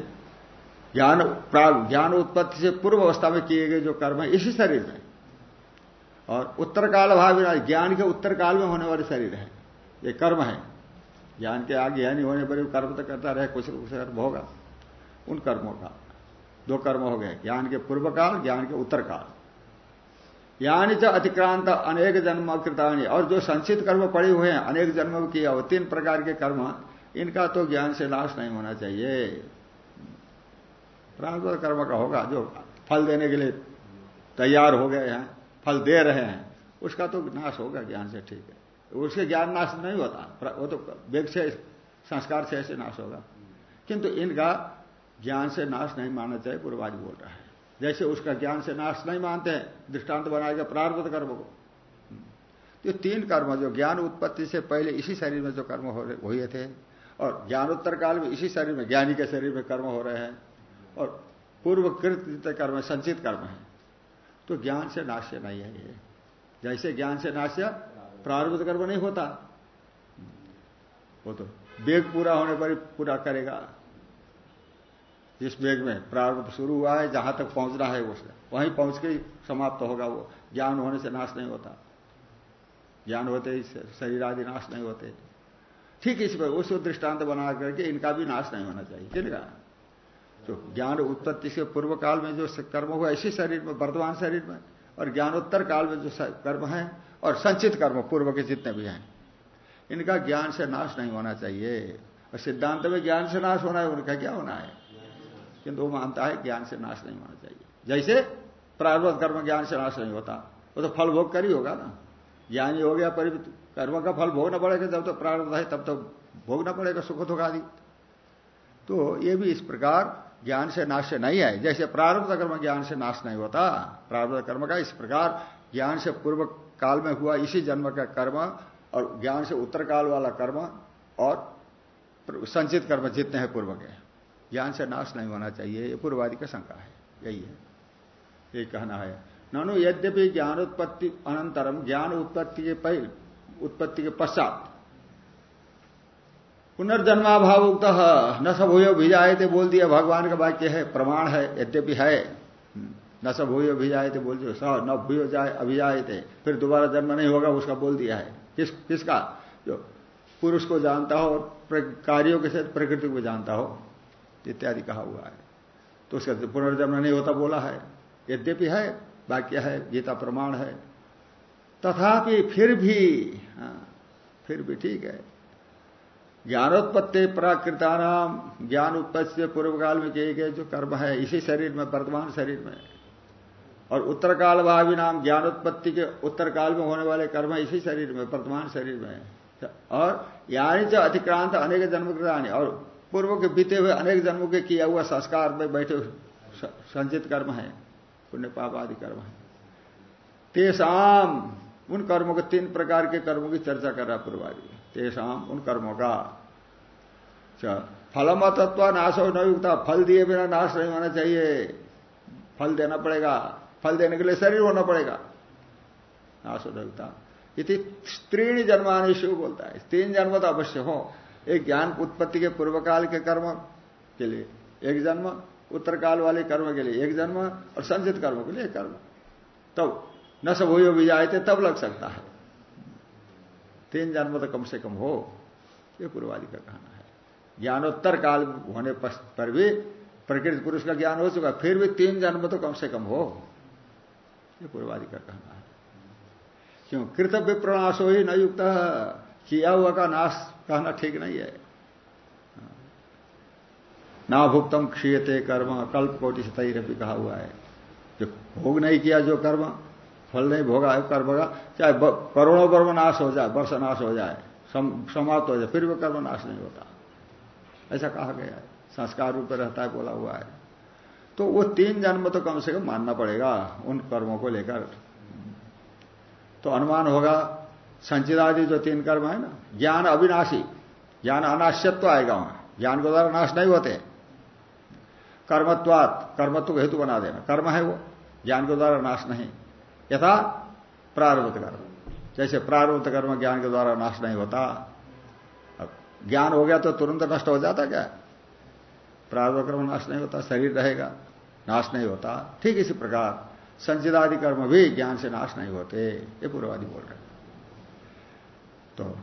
ज्ञान ज्ञान उत्पत्ति से पूर्व अवस्था में किए गए जो कर्म है, इसी शरीर में। और उत्तर काल भाव ज्ञान के उत्तर काल में होने वाले शरीर है। ये कर्म है। ज्ञान के आगे ज्ञानी होने पर कर्म तो करता रहे, कुछ कुछ कर्म होगा। उन कर्मों का। दो कर्म हो गए, ज्ञान के पूर्व काल ज्ञान के उत्तर काल यानी च अतिक्रांत अनेक जन्म कृतानी। और जो संचित कर्म पड़े हुए हैं, अनेक जन्म किया हो तीन प्रकार के कर्म, इनका तो ज्ञान से नाश नहीं होना चाहिए। कर्म का होगा, जो फल देने के लिए तैयार हो गए हैं, फल दे रहे हैं, उसका तो नाश होगा ज्ञान से, ठीक है। उसके ज्ञान नाश नहीं होता वो तो वेग से, संस्कार से ऐसे नाश होगा। किंतु इनका ज्ञान से नाश नहीं मानना चाहिए पूर्वाज बोल रहा है। जैसे उसका ज्ञान से नाश नहीं मानते हैं, दृष्टांत बनाएगा, प्रारब्ध कर्म को। तो तीन कर्म जो ज्ञान उत्पत्ति से पहले इसी शरीर में जो कर्म हो रहे हुए थे, और ज्ञानोत्तर काल में इसी शरीर में, ज्ञानी के शरीर में कर्म हो रहे हैं, और पूर्वकृत कर्म संचित कर्म है। तो ज्ञान से नाश्य नहीं है ये। जैसे ज्ञान से नाश्य, प्रारब्ध कर्म नहीं होता। वो तो वेग पूरा होने पर पूरा करेगा। जिस वेग में प्रारंभ शुरू हुआ है, जहाँ तक पहुँचना है उसने वहीं पहुँच के ही समाप्त होगा वो। ज्ञान होने से नाश नहीं होता। ज्ञान होते ही शरीर आदि नाश नहीं होते। ठीक इस पर उस दृष्टांत बना करके इनका भी नाश नहीं होना चाहिए। किनका तो ज्ञान उत्पत्ति से पूर्व काल में जो कर्म हुआ, इसी शरीर में, वर्तमान शरीर में, और ज्ञानोत्तर काल में जो कर्म है, और संचित कर्म पूर्व के जितने भी हैं, इनका ज्ञान से नाश नहीं होना चाहिए। और सिद्धांत में ज्ञान से नाश होना है, उनका क्या होना है? किंतु वो मानता है ज्ञान से नाश नहीं होना चाहिए। जैसे प्रारब्ध कर्म ज्ञान से नाश नहीं होता, वो तो फल भोग कर ही होगा ना। ज्ञानी हो गया परिमित कर्म का फल भोगना पड़ेगा जब तो प्रारब्ध है, तब तो भोगना पड़ेगा सुख दुख आदि। तो ये भी इस प्रकार ज्ञान से नाश से नहीं है जैसे प्रारब्ध कर्म ज्ञान से नाश नहीं होता, प्रारब्ध कर्म का इस प्रकार ज्ञान से पूर्व काल में हुआ इसी जन्म का कर्म और ज्ञान से उत्तर काल वाला कर्म और संचित कर्म जितने हैं पूर्व के। ज्ञान से नाश नहीं होना चाहिए, ये पूर्वादि का शंका है, यही है, ये कहना है। ननु यद्यपि ज्ञानोत्पत्ति अनंतरम, ज्ञान उत्पत्ति के पहले उत्पत्ति के पश्चात। पुनर्जन्माभाव उक्त न सब भिजाए थे बोल दिया भगवान का वाक्य है, प्रमाण है, यद्यपि है। न सब भिजाए थे बोल दिया स न भूयो जाए अभिजाए थे फिर दोबारा जन्म नहीं होगा, उसका बोल दिया है। किस, किसका? जो पुरुष को जानता हो कार्यों के साथ प्रकृति को जानता हो। इत्यादि कहा हुआ है। तो उसका पुनर्जन्म नहीं होता बोला है। यद्यपि है वाक्य है गीता प्रमाण है। तथापि फिर भी हाँ, फिर भी ठीक है। ज्ञानोत्पत्ति प्राकृता नाम ज्ञान उत्पत्ति से पूर्व काल में किए गए जो कर्म है इसी शरीर में वर्तमान शरीर में। और उत्तर काल भावी नाम ज्ञानोत्पत्ति के उत्तर काल में होने वाले कर्म है इसी शरीर में वर्तमान शरीर में। और यानी जो अतिक्रांत अनेक जन्म कृतानी और पूर्व के बीते हुए अनेक जन्मों के किया हुआ संस्कार में बैठे संचित कर्म है, पुण्य पाप आदि कर्म है। तेसाम उन कर्मों के तीन प्रकार के कर्मों की चर्चा कर रहा पूर्वादि। तेसाम उन कर्मों का फलम तत्व नाश हो न युक्ता, फल दिए बिना नाश नहीं होना चाहिए। फल देना पड़ेगा, फल देने के लिए शरीर होना पड़ेगा। नाश हो न युक्ता। इति जन्मानी शिव बोलता है। तीन जन्म तो अवश्य हो। एक ज्ञान उत्पत्ति के पूर्व काल के कर्म के लिए, एक जन्म उत्तर काल वाले कर्म के लिए, एक जन्म और संचित कर्म के लिए कर्म। तब न सब हो जाए थे, तब लग सकता है। तीन जन्म तो कम से कम हो, ये पूर्वादि का कहना है। ज्ञानोत्तर काल होने पर भी प्रकृति पुरुष का ज्ञान हो चुका, फिर भी तीन जन्म तो कम से कम हो, ये पूर्वादि का कहना है। क्यों? कृत प्रणाश हो ही न युक्त, किया हुआ का नाश कहना ठीक नहीं है। ना भुक्तम क्षीयते कर्म कल्प कोटि से तई भी कहा हुआ है। जो भोग नहीं किया, जो कर्म, फल नहीं भोगा है कर्म का, चाहे करोड़ों कर्म नाश हो जाए, वर्ष नाश हो जाए समाप्त हो जाए, फिर भी कर्म नाश नहीं होता। ऐसा कहा गया है। संस्कार रूप में रहता है, बोला हुआ है। तो वो तीन जन्म तो कम से कम मानना पड़ेगा उन कर्मों को लेकर। तो अनुमान होगा संचिदादि जो तीन कर्म है ना, ज्ञान अविनाशी, ज्ञान अनाश्यत्व तो आएगा वहाँ। ज्ञान के द्वारा नाश नहीं होते। कर्मत्वात, कर्मत्व को हेतु बना देना। कर्म है वो, ज्ञान के द्वारा नाश नहीं। यथा प्रारब्ध कर्म। जैसे प्रारब्ध कर्म ज्ञान के द्वारा नाश नहीं होता। ज्ञान हो गया तो तुरंत नष्ट हो जाता क्या? प्रारब्ध कर्म नाश नहीं होता, शरीर रहेगा, नाश नहीं होता। ठीक इसी प्रकार, संचिदादि कर्म भी ज्ञान से नाश नहीं होते। ये पूर्वादि बोल रहे तो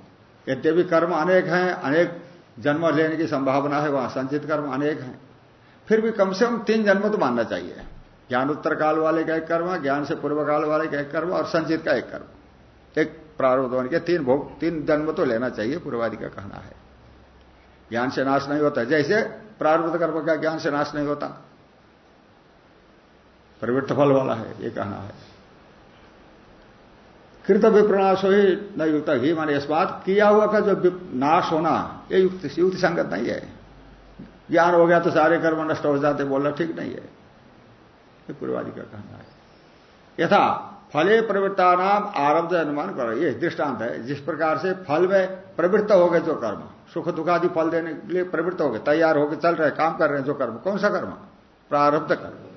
यद्यपि कर्म अनेक हैं, अनेक जन्म लेने की संभावना है, वहाँ संचित कर्म अनेक हैं। फिर भी कम से कम तीन जन्म तो मानना चाहिए। ज्ञान उत्तर काल वाले का एक कर्म, ज्ञान से पूर्व काल वाले का एक कर्म और संचित का एक कर्म। एक प्रारूप के तीन भोग, तीन जन्म तो लेना चाहिए, पूर्वादि का कहना है। ज्ञान से नाश नहीं होता। जैसे प्रारूप कर्म का ज्ञान से नाश नहीं होता। प्रवृत्त फल वाला है, ये कहना है। कृत विप्रनाश हो न युक्त ही। माने इस बात किया हुआ का जो नाश होना, ये युक्त, युक्ति संगत नहीं है। ज्ञान हो गया तो सारे कर्म नष्ट हो जाते, बोलना ठीक नहीं है। ये पूर्वादि का कहना है। यथा, फले प्रवृत्ता नाम आरब्ध अनुमान करो। ये दृष्टांत है। जिस प्रकार से फल में प्रवृत्त हो गए जो कर्म, सुख दुखादि फल देने के लिए प्रवृत्त हो गए, तैयार होकर चल रहे, काम कर रहे हैं जो कर्म, कौन सा कर्म? प्रारब्ध कर्म।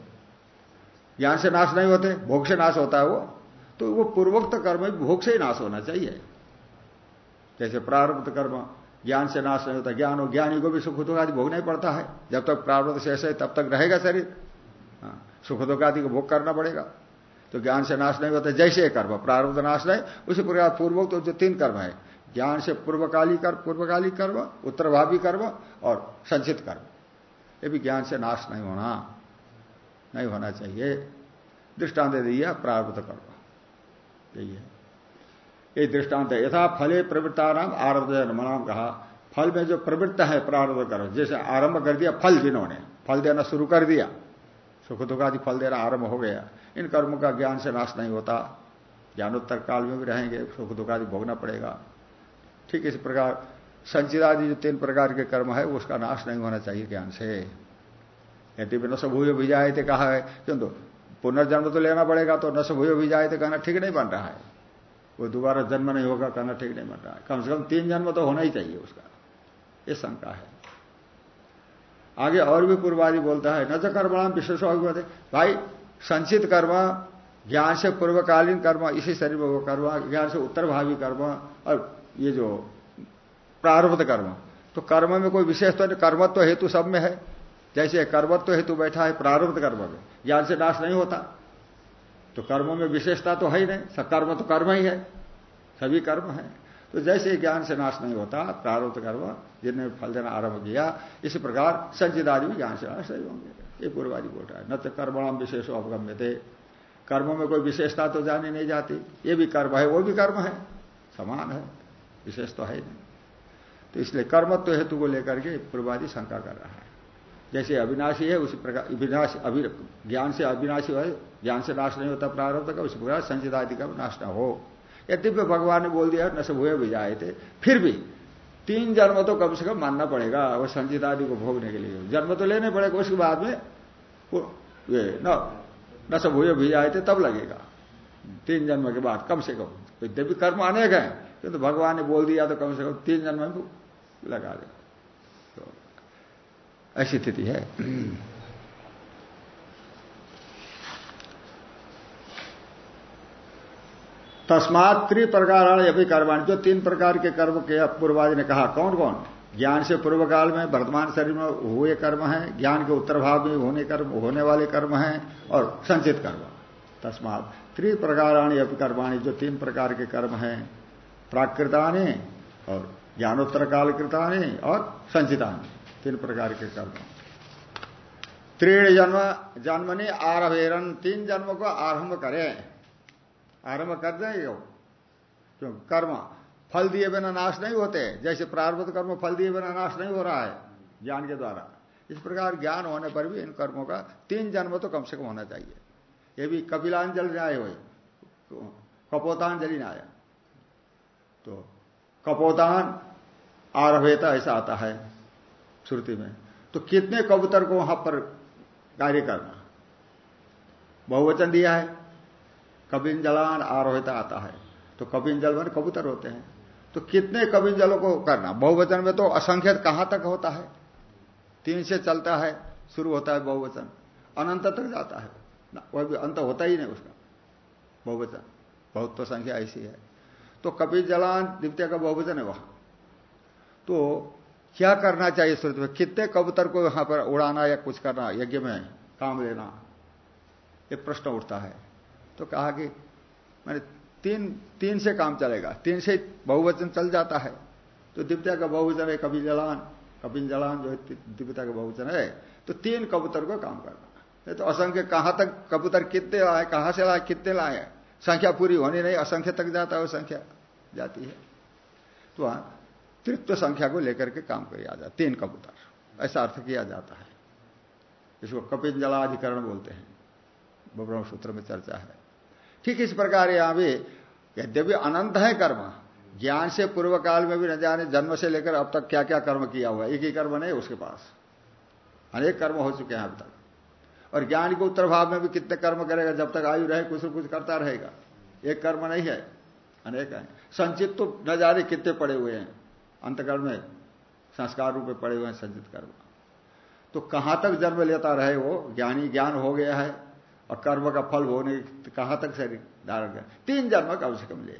ज्ञान से नाश नहीं होते, भोग से नाश होता है वो। तो वो पूर्वोक्त कर्म भी भोग से ही नाश होना चाहिए। जैसे प्रारब्ध कर्म ज्ञान से नाश नहीं होता ज्ञान हो ज्ञानी को भी सुख दुख आदि भोगना ही पड़ता है। जब तक प्रारब्ध शेष है तब तक रहेगा शरीर। हाँ, सुख दुख आदि को भोग करना पड़ेगा। तो ज्ञान से नाश नहीं होता जैसे कर्म प्रारब्ध नाश नहीं उसी प्रकार पूर्वोक्त जो तीन कर्म है ज्ञान से पूर्वकाली कर्म पूर्वकाली कर्म उत्तरभावी कर्म और संचित कर्म। ये भी ज्ञान से नाश नहीं होना नहीं होना चाहिए। दृष्टांत दिया प्रारब्ध कर्म। यही है। ये दृष्टांत है। यथा फले प्रवृत्ता नाम आरब्ध मनाम कहा। फल में जो प्रवृत्त है, प्रारब्ध कर्म जैसे आरंभ कर दिया फल जिन्होंने, फल देना शुरू कर दिया, सुख दुखादि फल देना आरंभ हो गया, इन कर्मों का ज्ञान से नाश नहीं होता। ज्ञानोत्तर काल में भी रहेंगे, सुख दुखादि भोगना पड़ेगा। ठीक इस प्रकार संचिदादि जो तीन प्रकार के कर्म है, उसका नाश नहीं होना चाहिए ज्ञान से। यदि भी नशभूय भी जाए थे कहा है, किंतु पुनर्जन्म तो लेना पड़ेगा तो नशभूय भी जाए तो कहना ठीक नहीं बन रहा है। वो दोबारा जन्म नहीं होगा, कहना ठीक नहीं बन रहा है। कम से कम तीन जन्म तो होना ही चाहिए उसका। ये शंका है। आगे और भी पूर्वादि बोलता है, न तो कर्मणाम विशेष भाई, संचित कर्म, ज्ञान से पूर्वकालीन कर्म, इसी शरीर में वो कर्म, ज्ञान से उत्तर भावी कर्म, और ये जो प्रारब्ध कर्म। तो कर्म में कोई विशेष तो कर्मत्व तो हेतु सब में है। जैसे कर्मत्व तो हेतु बैठा है, प्रारब्ध कर्म में। ज्ञान से नाश नहीं होता। तो कर्म में विशेषता तो है ही नहीं। कर्म तो कर्म ही है। सभी कर्म है। तो जैसे ज्ञान से नाश नहीं होता, प्रारब्ध कर्म जिनने फल देना आरंभ किया, इसी प्रकार संचित आदि भी ज्ञान से नाश नहीं होंगे। ये पूर्वादि रहा है। न तो कर्मणाम विशेष अवगम्य थे कर्मों में कोई विशेषता तो जानी नहीं जाती। ये भी कर्म है, वो भी कर्म है। समान है। विशेष तो है नहीं। तो इसलिए कर्मत्व हेतु को लेकर के पूर्वादि शंका कर रहा है। जैसे अविनाशी है, उसी प्रकार विनाश ज्ञान से अविनाशी है, ज्ञान से नाश नहीं होता प्रारब्ध का, उसी प्रकार संचित आदि का नाश न हो। यद्यपि भगवान ने बोल दिया न से हुए भी जाए थे। फिर भी तीन जन्म तो कम से कम मानना पड़ेगा, वो संचित आदि को भोगने के लिए। जन्म तो लेने पड़ेगा उसके बाद में न न सब हुए भी जाए थे, तब लगेगा। तीन जन्म के बाद कम से कम। यद्यपि कर्म अनेक है, किंतु तो भगवान ने बोल दिया तो कम से कम तीन जन्म में लगा दे। तो ऐसी स्थिति है। तस्मात त्रि प्रकार अभी कर्माण। जो तीन प्रकार के कर्म के पूर्वादि ने कहा कौन कौन ज्ञान से पूर्व काल में वर्तमान शरीर में हुए कर्म है, ज्ञान के उत्तर भाव में होने कर्म, होने वाले कर्म है, और संचित कर्म। तस्मात त्रि प्रकाराणी अभी कर्माणी। जो तीन प्रकार के कर्म है, प्राकृताने और ज्ञानोत्तर काल कृताने और संचिताने। तीन प्रकार के कर्म। तीन जन्म, जन्मनी आरभेरन, तीन जन्म को आरंभ करें। आरंभ कर दें क्यों? कर्म। फल दिए बिना नाश नहीं होते। जैसे प्रारब्ध कर्म फल दिए बिना नाश नहीं हो रहा है, ज्ञान के द्वारा। इस प्रकार ज्ञान होने पर भी इन कर्मों का तीन जन्म तो कम से कम होना चाहिए। ये भी कपिलांजलि न्याय हुए कपोतांजलि न्याय। तो कपोतान आरभेता ऐसा आता है। श्रुति में तो कितने कबूतर को वहाँ पर कार्य करना? बहुवचन दिया है, कबिन जलान आरोहिता आता है। तो कबिन जल में कबूतर होते हैं। तो कितने कबिन जलों को करना? बहुवचन में तो असंख्य कहाँ तक होता है? तीन से चलता है, शुरू होता है बहुवचन, अनंत तक जाता है। वह भी अंत होता ही नहीं उसका, बहुवचन। बहुत तो संख्या ऐसी है। तो कपिल जलान द्वितीय का बहुवचन है वहाँ। तो क्या करना चाहिए श्रुति में? कितने कबूतर को यहाँ पर उड़ाना या कुछ करना, यज्ञ में काम लेना? एक प्रश्न उठता है। तो कहा कि मैंने तीन तीन से काम चलेगा। तीन से बहुवचन चल जाता है। तो दिव्या का बहुवचन है कभी जलान। कपिन जलान जो है दिव्यता का बहुवचन है। तो तीन कबूतर को काम करना। तो असंख्य, कहाँ तक कबूतर कितने लाए, कहाँ से लाए, कितने लाए संख्या पूरी होनी नहीं, असंख्य तक जाता है संख्या जाती है। तो वहाँ तृत्व संख्या को लेकर के काम किया जाता तीन कबूतर। ऐसा अर्थ किया जाता है। इसको कपिन जलाधिकरण बोलते हैं। ब्रह्म सूत्र में चर्चा है। ठीक इस प्रकार यहाँ भी यद्यपि अनंत है कर्म। ज्ञान से पूर्व काल में भी न जाने जन्म से लेकर अब तक क्या क्या कर्म किया हुआ एक ही कर्म नहीं, उसके पास। अनेक कर्म हो चुके हैं अब तक। और ज्ञान के उत्तर भाव में भी कितने कर्म करेगा, जब तक आयु रहे, कुछ न कुछ करता रहेगा। एक कर्म नहीं है। अनेक है। संचित तो न जाने कितने पड़े हुए हैं। अंतकर्म में संस्कार रूप में पड़े हुए हैं संचित कर्म। तो कहाँ तक जन्म लेता रहे वो? ज्ञानी ज्ञान हो गया है और कर्म का फल होने कहाँ तक शरीर धारण कर? तीन जन्म कम से कम ले।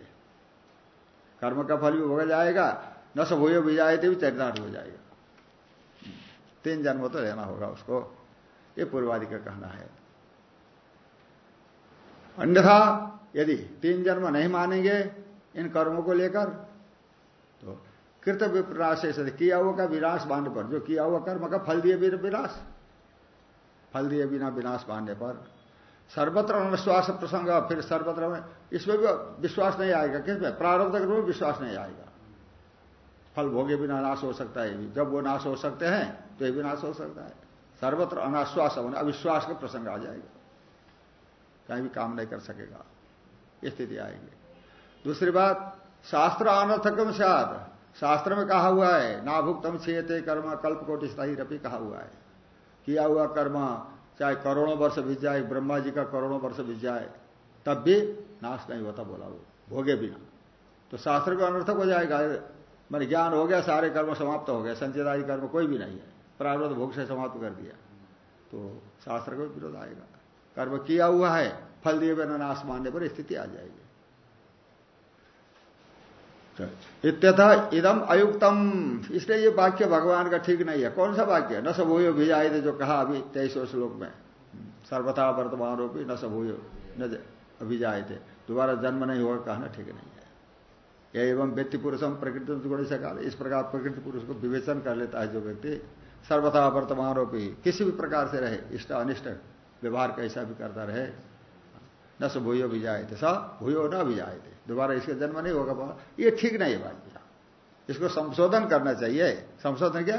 कर्म का फल भी हो जाएगा, न सब हो भी जाए थे भी चरितार्थ हो जाएगा। तीन जन्म तो लेना होगा उसको। ये पूर्वादि का कहना है। अन्यथा यदि तीन जन्म नहीं मानेंगे इन कर्मों को लेकर तो कृत विनाश से किया हुआ का विनाश मानने पर। जो किया हुआ कर्म का फल दिए बिना विनाश। फल दिए बिना विनाश बांधने पर। सर्वत्र अनुश्वास प्रसंग, फिर सर्वत्र इसमें भी विश्वास नहीं आएगा। किसमें प्रारब्ध में विश्वास नहीं आएगा। फल भोगे बिना नाश हो सकता है। जब वो नाश हो सकते हैं तो ये भी नाश हो सकता है। सर्वत्र अनाश्वास होने, अविश्वास का प्रसंग आ जाएगा। कहीं भी काम नहीं कर सकेगा। स्थिति आएगी। दूसरी बात शास्त्र अनर्थकम साध शास्त्र में कहा हुआ है, नाभुक्तम छेते कर्म कल्प कोटि स्थायी रपी कहा हुआ है। किया हुआ कर्म, चाहे करोड़ों वर्ष बीत जाए, ब्रह्मा जी का करोड़ों वर्ष बीत जाए, तब भी नाश नहीं होता बोला वो, भोगे बिना। तो शास्त्र का अनर्थक हो जाएगा, मैंने ज्ञान हो गया, सारे कर्म समाप्त हो गए संचिदारी कर्म कोई भी नहीं है, प्रारब्ध भोग से समाप्त कर दिया। तो शास्त्र को विरोध आएगा। कर्म किया हुआ है, फल दिए बिना नाश मानने पर स्थिति आ जाएगी। इत्यथा इदम अयुक्तम। इसलिए ये वाक्य भगवान का ठीक नहीं है। कौन सा वाक्य? न सब हुए भिजाए थे जो कहा अभी तेईसवें श्लोक में। सर्वथा वर्तमान रूपी न सब हुए न अभिजाए थे दोबारा जन्म नहीं होगा कहना ठीक नहीं है। यह एवं व्यक्ति पुरुषम प्रकृति गुण से कहा, इस प्रकार प्रकृति पुरुष को विवेचन कर लेता है जो व्यक्ति। सर्वथा वर्तमान रूपी किसी भी प्रकार से रहे, इष्ट अनिष्ट व्यवहार कैसा भी करता रहे न सब भूयो भी जाए थे स भूयो न भी जाए थे दोबारा इसका जन्म नहीं होगा ये ठीक नहीं है वाक्य इसको संशोधन करना चाहिए। संशोधन क्या?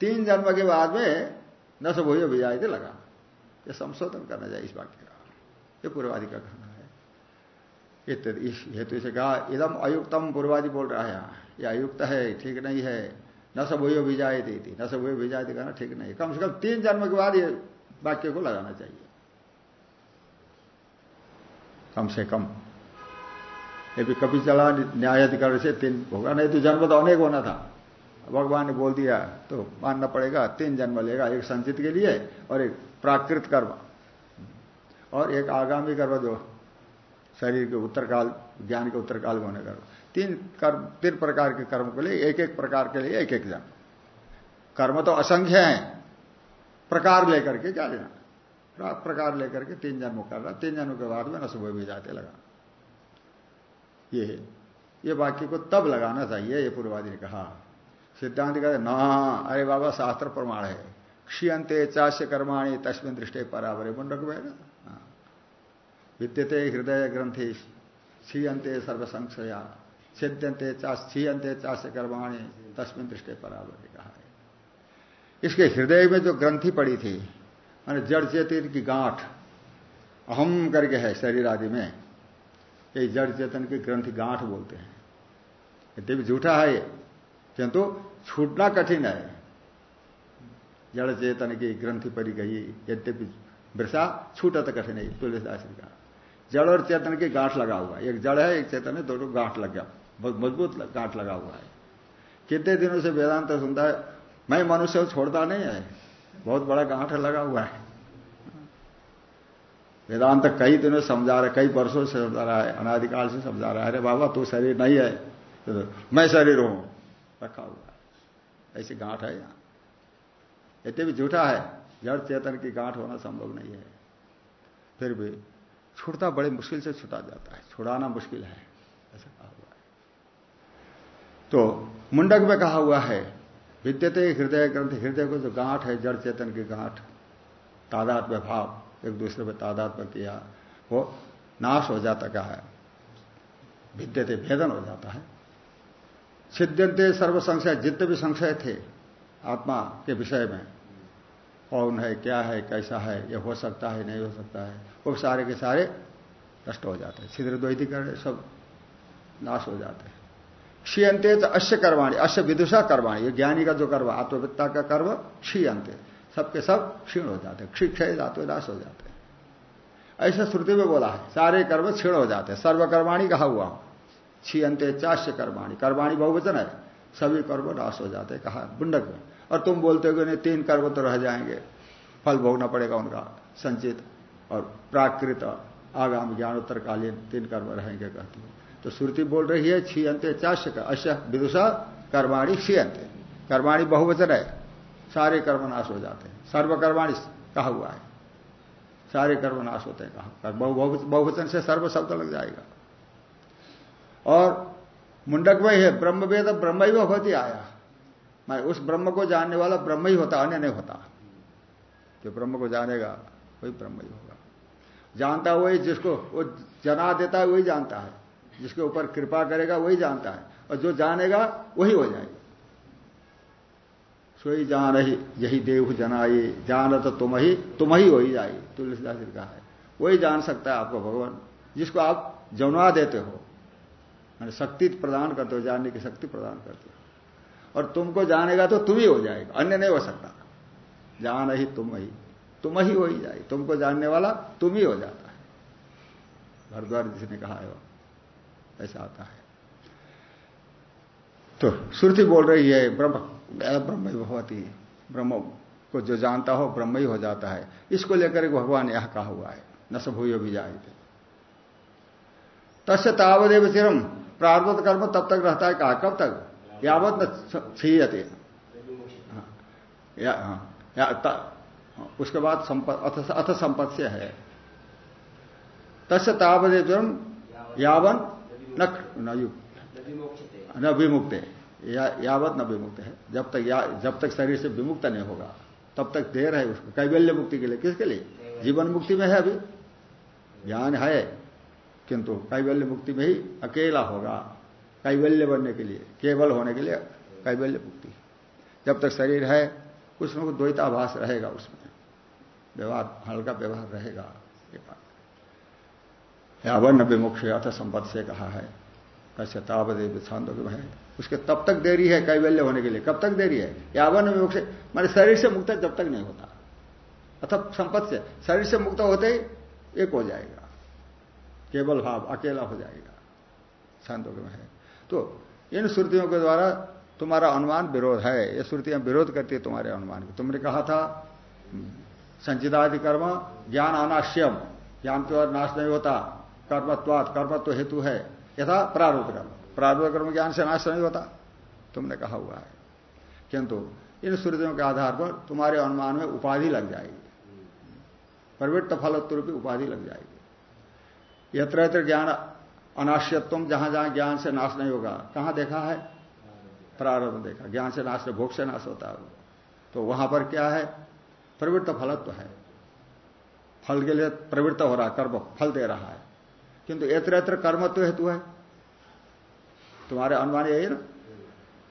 तीन जन्म के बाद में न सब भूयो भी जाए थे लगा। ये संशोधन करना चाहिए इस वाक्य का ये पूर्वादि का कहना है। इत्यादि इस हेतु से कहा, इदम अयुक्तम पूर्वादि बोल रहा है यहाँ। ये अयुक्त है, ठीक नहीं है। न सब हुए भी जाए थी न सब हुए जाए कहना ठीक नहीं कम से कम तीन जन्म के बाद ये वाक्य को लगाना चाहिए। कम से कम। ये भी कभी चला न्यायाधिकारी से तीन, होगा, नहीं तो जन्म तो अनेक होना था। भगवान ने बोल दिया तो मानना पड़ेगा, तीन जन्म लेगा, एक संचित के लिए और एक प्राकृत कर्म। और एक आगामी कर्म जो, शरीर के उत्तरकाल, ज्ञान के उत्तरकाल में होने कर्म तीन कर्म, तीन प्रकार के कर्म के लिए एक एक प्रकार के लिए एक एक जन्म। कर्म तो असंख्य है, प्रकार लेकर के क्या लेना? प्रकार लेकर के तीन जन्म कर रहा तीन जन्म के बाद में सुबह भी जाते लगा। ये ये वाक्य को तब लगाना चाहिए, ये पूर्वादि ने कहा। सिद्धांत कहते ना, अरे बाबा, शास्त्र प्रमाण है। क्षीयंते चाष्य कर्माणी तस्मिन दृष्टि परावरे मुंडक में हाँ। विद्यते हृदय ग्रंथि क्षीयंते सर्वसंशया। सिद्ध्यंते क्षीयंते चाष्य कर्माणी तस्मिन दृष्टि परावरे कहा इसके हृदय में जो ग्रंथि पड़ी थी माने जड़ चेतन की गांठ अहम करके है शरीर आदि में, ये जड़ चेतन की ग्रंथि गांठ बोलते हैं। यद्यपि झूठा है ये। किंतु छूटना कठिन है। जड़ चेतन की ग्रंथि परी गई यद्यपि वृषा छूटा तो कठिन है तुलसीदास का जड़ और चेतन की गांठ लगा हुआ है। एक जड़ है, एक चेतन है, दोनों गांठ लग गया, बहुत मज़बूत गांठ लगा हुआ है। कितने दिनों से वेदांत सुनता है, मैं मनुष्य छोड़ता नहीं है। बहुत बड़ा गांठ लगा हुआ है। वेदांत कई दिनों समझा रहा है, कई वर्षों से समझा रहा है, अनादिकाल से समझा रहा है। अरे बाबा, तू शरीर नहीं है तो मैं शरीर हूँ। रखा हुआ है। ऐसी गांठ है यहाँ। इतने भी झूठा है, जड़ चेतन की गांठ होना संभव नहीं है। फिर भी छुड़ता बड़े मुश्किल से छुटा जाता है। छुड़ाना मुश्किल है, ऐसा कहा हुआ है। तो मुंडक में कहा हुआ है विद्यते हृदय ग्रंथ, हृदय को जो गांठ है, जड़ चेतन की गांठ तादात में भाव, एक दूसरे में तादात में किया, वो नाश हो जाता का है? विद्यते भेदन हो जाता है। सिद्ध्यंते सर्व संशय जितने भी संशय थे आत्मा के विषय में, कौन है, क्या है, कैसा है, ये हो सकता है, नहीं हो सकता है, वो सारे के सारे नष्ट हो जाते हैं। छिद्र द्वैतीकरण सब नाश हो जाते हैं। क्षीयंते अश्य कर्माणी अश्य विदुषा कर्माणी, ये ज्ञानी का जो कर्म आत्मविद्ता का कर्म क्षीयंते सबके सब क्षीण हो जाते क्षीण क्षय नाश हो जाते ऐसा श्रुति में बोला है, सारे कर्म क्षीण हो जाते हैं। सर्वकर्माणी कहा हुआ अंत्य चाष्य कर्माणी कर्माणी बहुवचन है। सभी कर्म नाश हो जाते कहा बुंडक में। और तुम बोलते हो नहीं, तीन कर्म तो रह जाएँगे। फल भोगना पड़ेगा उनका, संचित और प्राकृत आगामी ज्ञानोत्तरकालीन तीन कर्म रहेंगे, कहती है। तो श्रुति बोल रही है छी अंत्य चाष्य अश्य विदुषा, कर्माणी छी अंत्य कर्माणी बहुवचन है, सारे कर्म नाश हो जाते हैं। सर्वकर्माणी कहा हुआ है। सारे कर्म नाश होते हैं, कहा बहुवचन से सर्व शब्द लग जाएगा। और मुंडक में है ब्रह्म वेद ब्रह्म ही भगवती आया। मैं उस ब्रह्म को जानने वाला ब्रह्म ही होता, अन्य नहीं होता। जो ब्रह्म को जानेगा, वही ब्रह्म ही होगा। जानता वही जिसको वो जना देता है, वही जानता है। जिसके ऊपर कृपा करेगा वही जानता है। और जो जानेगा, वही हो जाएगा। सोई जान रही, यही देव जनाई, जान तो तुम ही तुम ही हो ही जाए तुलसीदास जी कहा है। वही जान सकता है आपको भगवान, जिसको आप जमुना देते हो। मैंने शक्ति प्रदान करते हो, जानने की शक्ति प्रदान करते हो। और तुमको जानेगा तो तुम ही हो जाएगा, अन्य नहीं हो सकता। जान ही तुम ही तुम ही हो ही जाए तुमको जानने वाला तुम ही हो जाता है। भरद्वार जिसने कहा है ऐसा आता है। तो श्रुति बोल रही है ब्रह्म ब्रह्म भगवती ब्रह्म को जो जानता हो ब्रह्म ही हो जाता है। इसको लेकर भगवान यह कहा हुआ है। न सभूयो भी जाए तस्य तावदेव चिरम प्रारब्ध कर्म तब तक रहता है कहा? कब तक? यावत न छीयते हाँ, या, हाँ, उसके बाद अथ, संपत् है। तस्य तावदेव चिरम यावन न यावत न विमुक्त है। जब तक या, जब तक शरीर से विमुक्त नहीं होगा तब तक देर है उसको। कैबल्य मुक्ति के लिए किसके लिए? जीवन मुक्ति में है अभी। ज्ञान है किंतु कैबल्य मुक्ति में ही अकेला होगा। कैबल्य बनने के लिए केवल होने के लिए कैबल्य मुक्ति। जब तक शरीर है कुछ न कुछ द्वैताभास रहेगा उसमें। व्यवहार हल्का व्यवहार रहेगा। ये बात। यावन विमुक्ष अथ संपद से कहा है। कश्य तावदेव छांदो है उसके तब तक देरी है कैवल्य होने के लिए। कब तक देरी है? यावन विमुक्ष माने शरीर से मुक्त जब तक नहीं होता। अथवा संपत्ति से शरीर से मुक्त होते ही एक हो जाएगा। केवल भाव, अकेला हो जाएगा। छांदों में है। तो इन श्रुतियों के द्वारा तुम्हारा अनुमान विरोध है। ये श्रुतियाँ विरोध करती है तुम्हारे अनुमान की। तुमने कहा था संचिदादि कर्म ज्ञान अनाश्यम। ज्ञान के बाद नाश नहीं होता। कर्मत्वात कर्मत्व हेतु है, यथा प्रारूप कर्म प्रारूप कर्म ज्ञान से नाश नहीं होता, तुमने कहा हुआ है। किंतु इन श्रुतियों के आधार पर तुम्हारे अनुमान में उपाधि लग जाएगी। प्रवृत्त फलत्व रूपी उपाधि लग जाएगी। यत्र यत्र ज्ञान अनाश्यत्व, जहाँ जहाँ ज्ञान से नाश नहीं होगा, कहाँ देखा है? प्रारंभ देखा। ज्ञान से नाश भोग से नाश होता है। तो वहाँ पर क्या है? प्रवृत्त फलत्व है। फल के लिए प्रवृत्त हो रहा कर्म फल दे रहा है। किंतु एत्र एत्र कर्मत्व हेतु है। तुम्हारे अनुमान यही ना?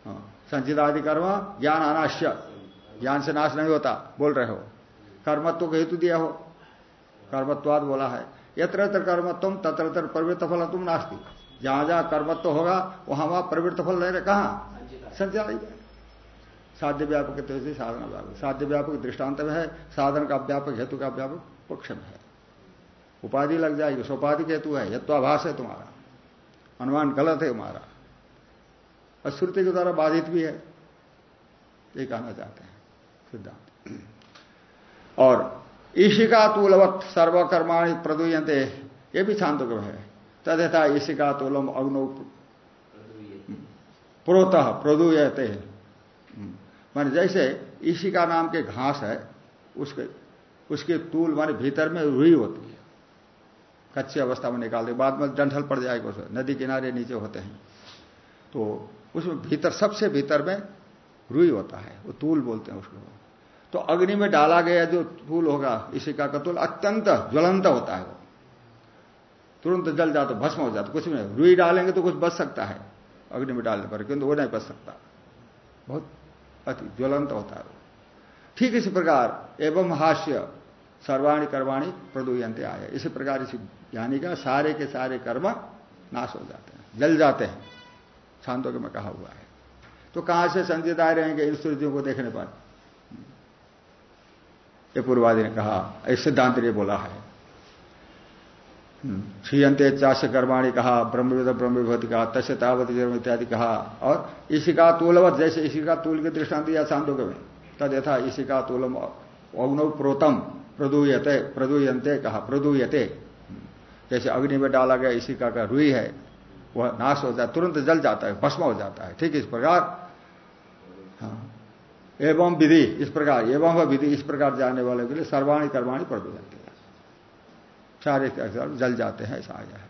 हाँ, संचित आदि कर्म ज्ञान अनाश्य। ज्ञान से नाश नहीं होता बोल रहे हो। कर्मत्व को हेतु दिया हो। कर्मत्वाद बोला है। यत्र यत्र कर्मत्व तत्र तत्र प्रवृत्त फल तुम नास्ती। जहाँ जहाँ कर्मत्व होगा वहाँ वहाँ प्रवृत्त फल नहीं रहे। कहा? संचित साध्य व्यापक साधन व्यापक। साध्य व्यापक दृष्टांत में है। साधन का व्यापक हेतु का व्यापक पक्ष में है। उपाधि लग जाएगी सोपाधि हेतु है यत्वाभाष है तुम्हारा। अनुमान गलत है तुम्हारा। अश्रुति के द्वारा बाधित भी है। ये कहना चाहते हैं, सिद्धांत। और ईशिका तुलवत सर्वकर्माणी प्रदूयते ये भी छांदोग्रह है। तथा ईशिका तुलम अग्नो प्रोत प्रदूयते। मान जैसे ईशिका नाम के घास है, उसके उसके तूल माने भीतर में रुई होती कच्ची अवस्था में निकाल दे, बाद में डंठल पड़ जाएगा उसमें नदी किनारे नीचे होते हैं। तो उसमें भीतर, सबसे भीतर में रुई होता है, वो तूल बोलते हैं उसको। तो अग्नि में डाला गया जो तूल होगा, इसी का तूल अत्यंत ज्वलंत होता है तुरंत जल जाता भस्म हो जाता कुछ नहीं, रुई डालेंगे तो कुछ बच सकता है, अग्नि में डालने पर, किंतु वो नहीं बच सकता। बहुत अति ज्वलंत होता है ठीक इसी प्रकार, एवं हास्य, सर्वाणी कर्माणी प्रदुयंते आए इसी प्रकार इसी ज्ञानी का सारे के सारे कर्म नाश हो जाते हैं, जल जाते हैं। शांतों के में कहा हुआ है। तो कहाँ से संचित आए रहेंगे इन श्रुतियों को देखने पर? ये पूर्वादि ने कहा, इस सिद्धांत ने बोला है। क्षीयंते चाष्य कर्माणी कहा, ब्रह्मविद ब्रह्म विभूति कहा, तस्य तावत इत्यादि कहा। और इसी का तूलवत, जैसे इसी का तूल के दृष्टांत दिया चांदोग में, तद यथा इसी का तूलम, अग्नौ प्रोतम, प्रदूयते प्रदूयंते कहा, प्रदूयते। जैसे अग्नि में डाला गया, इसी का रुई है, वह नाश हो जाता, तुरंत जल जाता है, भस्म हो जाता है। ठीक इस प्रकार। हाँ। एवं विधि, इस प्रकार, एवं विधि, इस प्रकार जाने वाले के लिए सर्वाणी कर्माणी प्रदूयंते सारे जल जाते हैं, ऐसा आया है।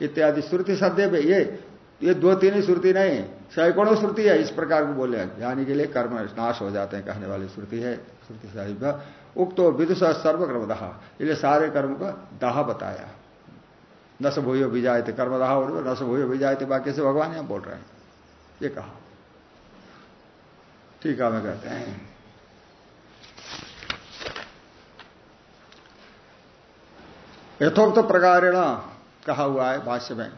इत्यादि श्रुति सदैव ये ये दो तीन ही श्रुति नहीं, सैकड़ों श्रुति है, इस प्रकार को बोले ज्ञानी के लिए कर्म नाश हो जाते हैं, कहने वाली श्रुति है, श्रुति साहिब। उक्त विदुष सर्वकर्म दहा इसलिए सारे कर्म का दाह बताया। नस भूयो विजाए थे कर्म दाह हो नस भूयो विजाए थे बाकी से भगवान यहाँ बोल रहे हैं। ये कहा। ठीक है मैं कहते हैं। यथोक्त तो प्रकार कहा हुआ है भाष्य में।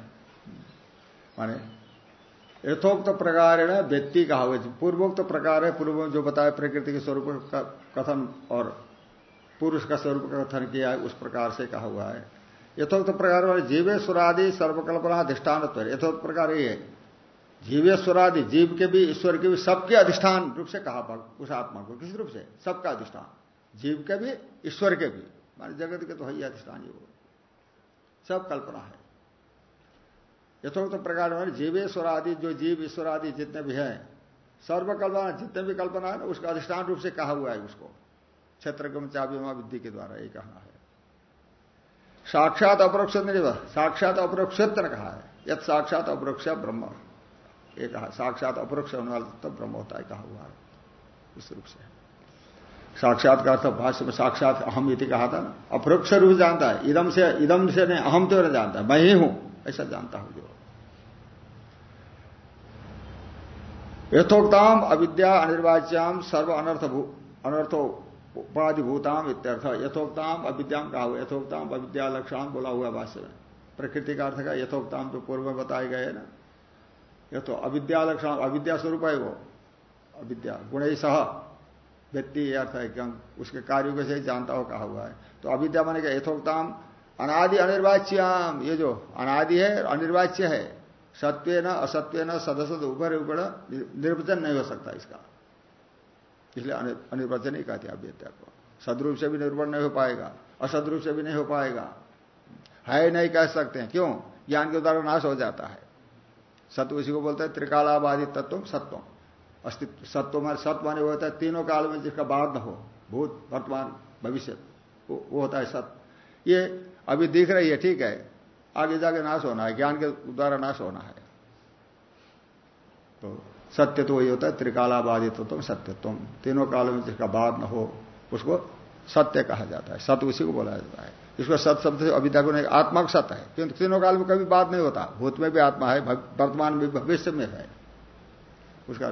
माने यथोक्त प्रकार व्यक्ति कहा हुआ। पूर्वोक्त प्रकार है, पूर्व जो बताया प्रकृति के स्वरूप का कथन और पुरुष का स्वरूप का कथन किया है, उस प्रकार से कहा हुआ है। यथोक्त प्रकार वाले जीवेश्वरादि सर्वकल्पना अधिष्ठान यथोक्त प्रकार ये है। जीवेश्वरादि, जीव के भी, ईश्वर के भी, सबके अधिष्ठान रूप से कहा उस आत्मा को, किस रूप से? सबका अधिष्ठान। जीव के भी, ईश्वर के भी। माने जगत के तो है अधिष्ठान ही वो। सब कल्पना है। यथोक्त तो प्रकार में जीवेश्वर आदि जो जीव ईश्वर आदि जितने भी हैं सर्वकल्पना जितने भी कल्पना है ना, उसका अधिष्ठान रूप से कहा हुआ है उसको। क्षेत्र गम चाबिमा विद्धि के द्वारा ये कहना है। साक्षात अपरोक्ष साक्षात अपरोक्ष ने कहा है। यद साक्षात अपरोक्ष ब्रह्म। ये कहा, साक्षात अपरोक्ष वाला तब ब्रह्म होता है, कहा हुआ है। इस रूप से। साक्षात का अर्थ भाष्य में साक्षात अहम इति कहा था अपरोक्ष रूप जानता है, इदम से इदम से नहीं, अहम तो नहीं जानता, मैं ही हूँ। ऐसा जानता हूँ जो। यथोक्ताम अविद्या अनिर्वाच्याम सर्व अनर्थ अनर्थो उपाधिभूताम इत्यर्थ। यथोक्ताम अविद्याम कहा हुआ यथोक्ताम अविद्या लक्षण बोला हुआ भाष्य में। प्रकृति का अर्थ का यथोक्ताम जो पूर्व में बताए गए ना। यथो अविद्या लक्षण अविद्या स्वरूप है वो। अविद्या, गुण सह। व्यक्ति अर्थ है कि उसके कार्यों के से जानता हो कहा हुआ है। तो अविद्या माने क्या? यथोक्ताम अनादि अनिर्वाच्याम, ये जो अनादि है, अनिर्वाच्य है सत्व न असत्व न सदसद ऊपर ऊपर निर्वचन नहीं हो सकता इसका। इसलिए अनिर्वचन ही कहते अविद्या को। सदरूप से भी निर्भर नहीं हो पाएगा, असदरूप से भी नहीं हो पाएगा। है नहीं कह सकते हैं। क्यों? ज्ञान के द्वारा नाश हो जाता है। सत्व उसी को बोलते हैं, त्रिकालाबादी तत्व, सत्व। अस्तित्व, सत्व माने सत्व माने होता है, तीनों काल में जिसका न हो, भूत, वर्तमान, भविष्य, वो होता है सत्य ये अभी दिख रही है, ठीक है। आगे जाके नाश होना है, ज्ञान के द्वारा नाश होना है। तो सत्य तो वही होता है त्रिकालाबादी तो तुम सत्यत्व तीनों कालों में जिसका बाद न हो, उसको सत्य कहा जाता है। सत्य उसी को बोला जाता है। इसको सत शब्द से अविद्या को नहीं आत्मा का सत्य है। क्योंकि तीनों काल में कभी बात नहीं होता। भूत में भी आत्मा है वर्तमान में भविष्य में है। उसका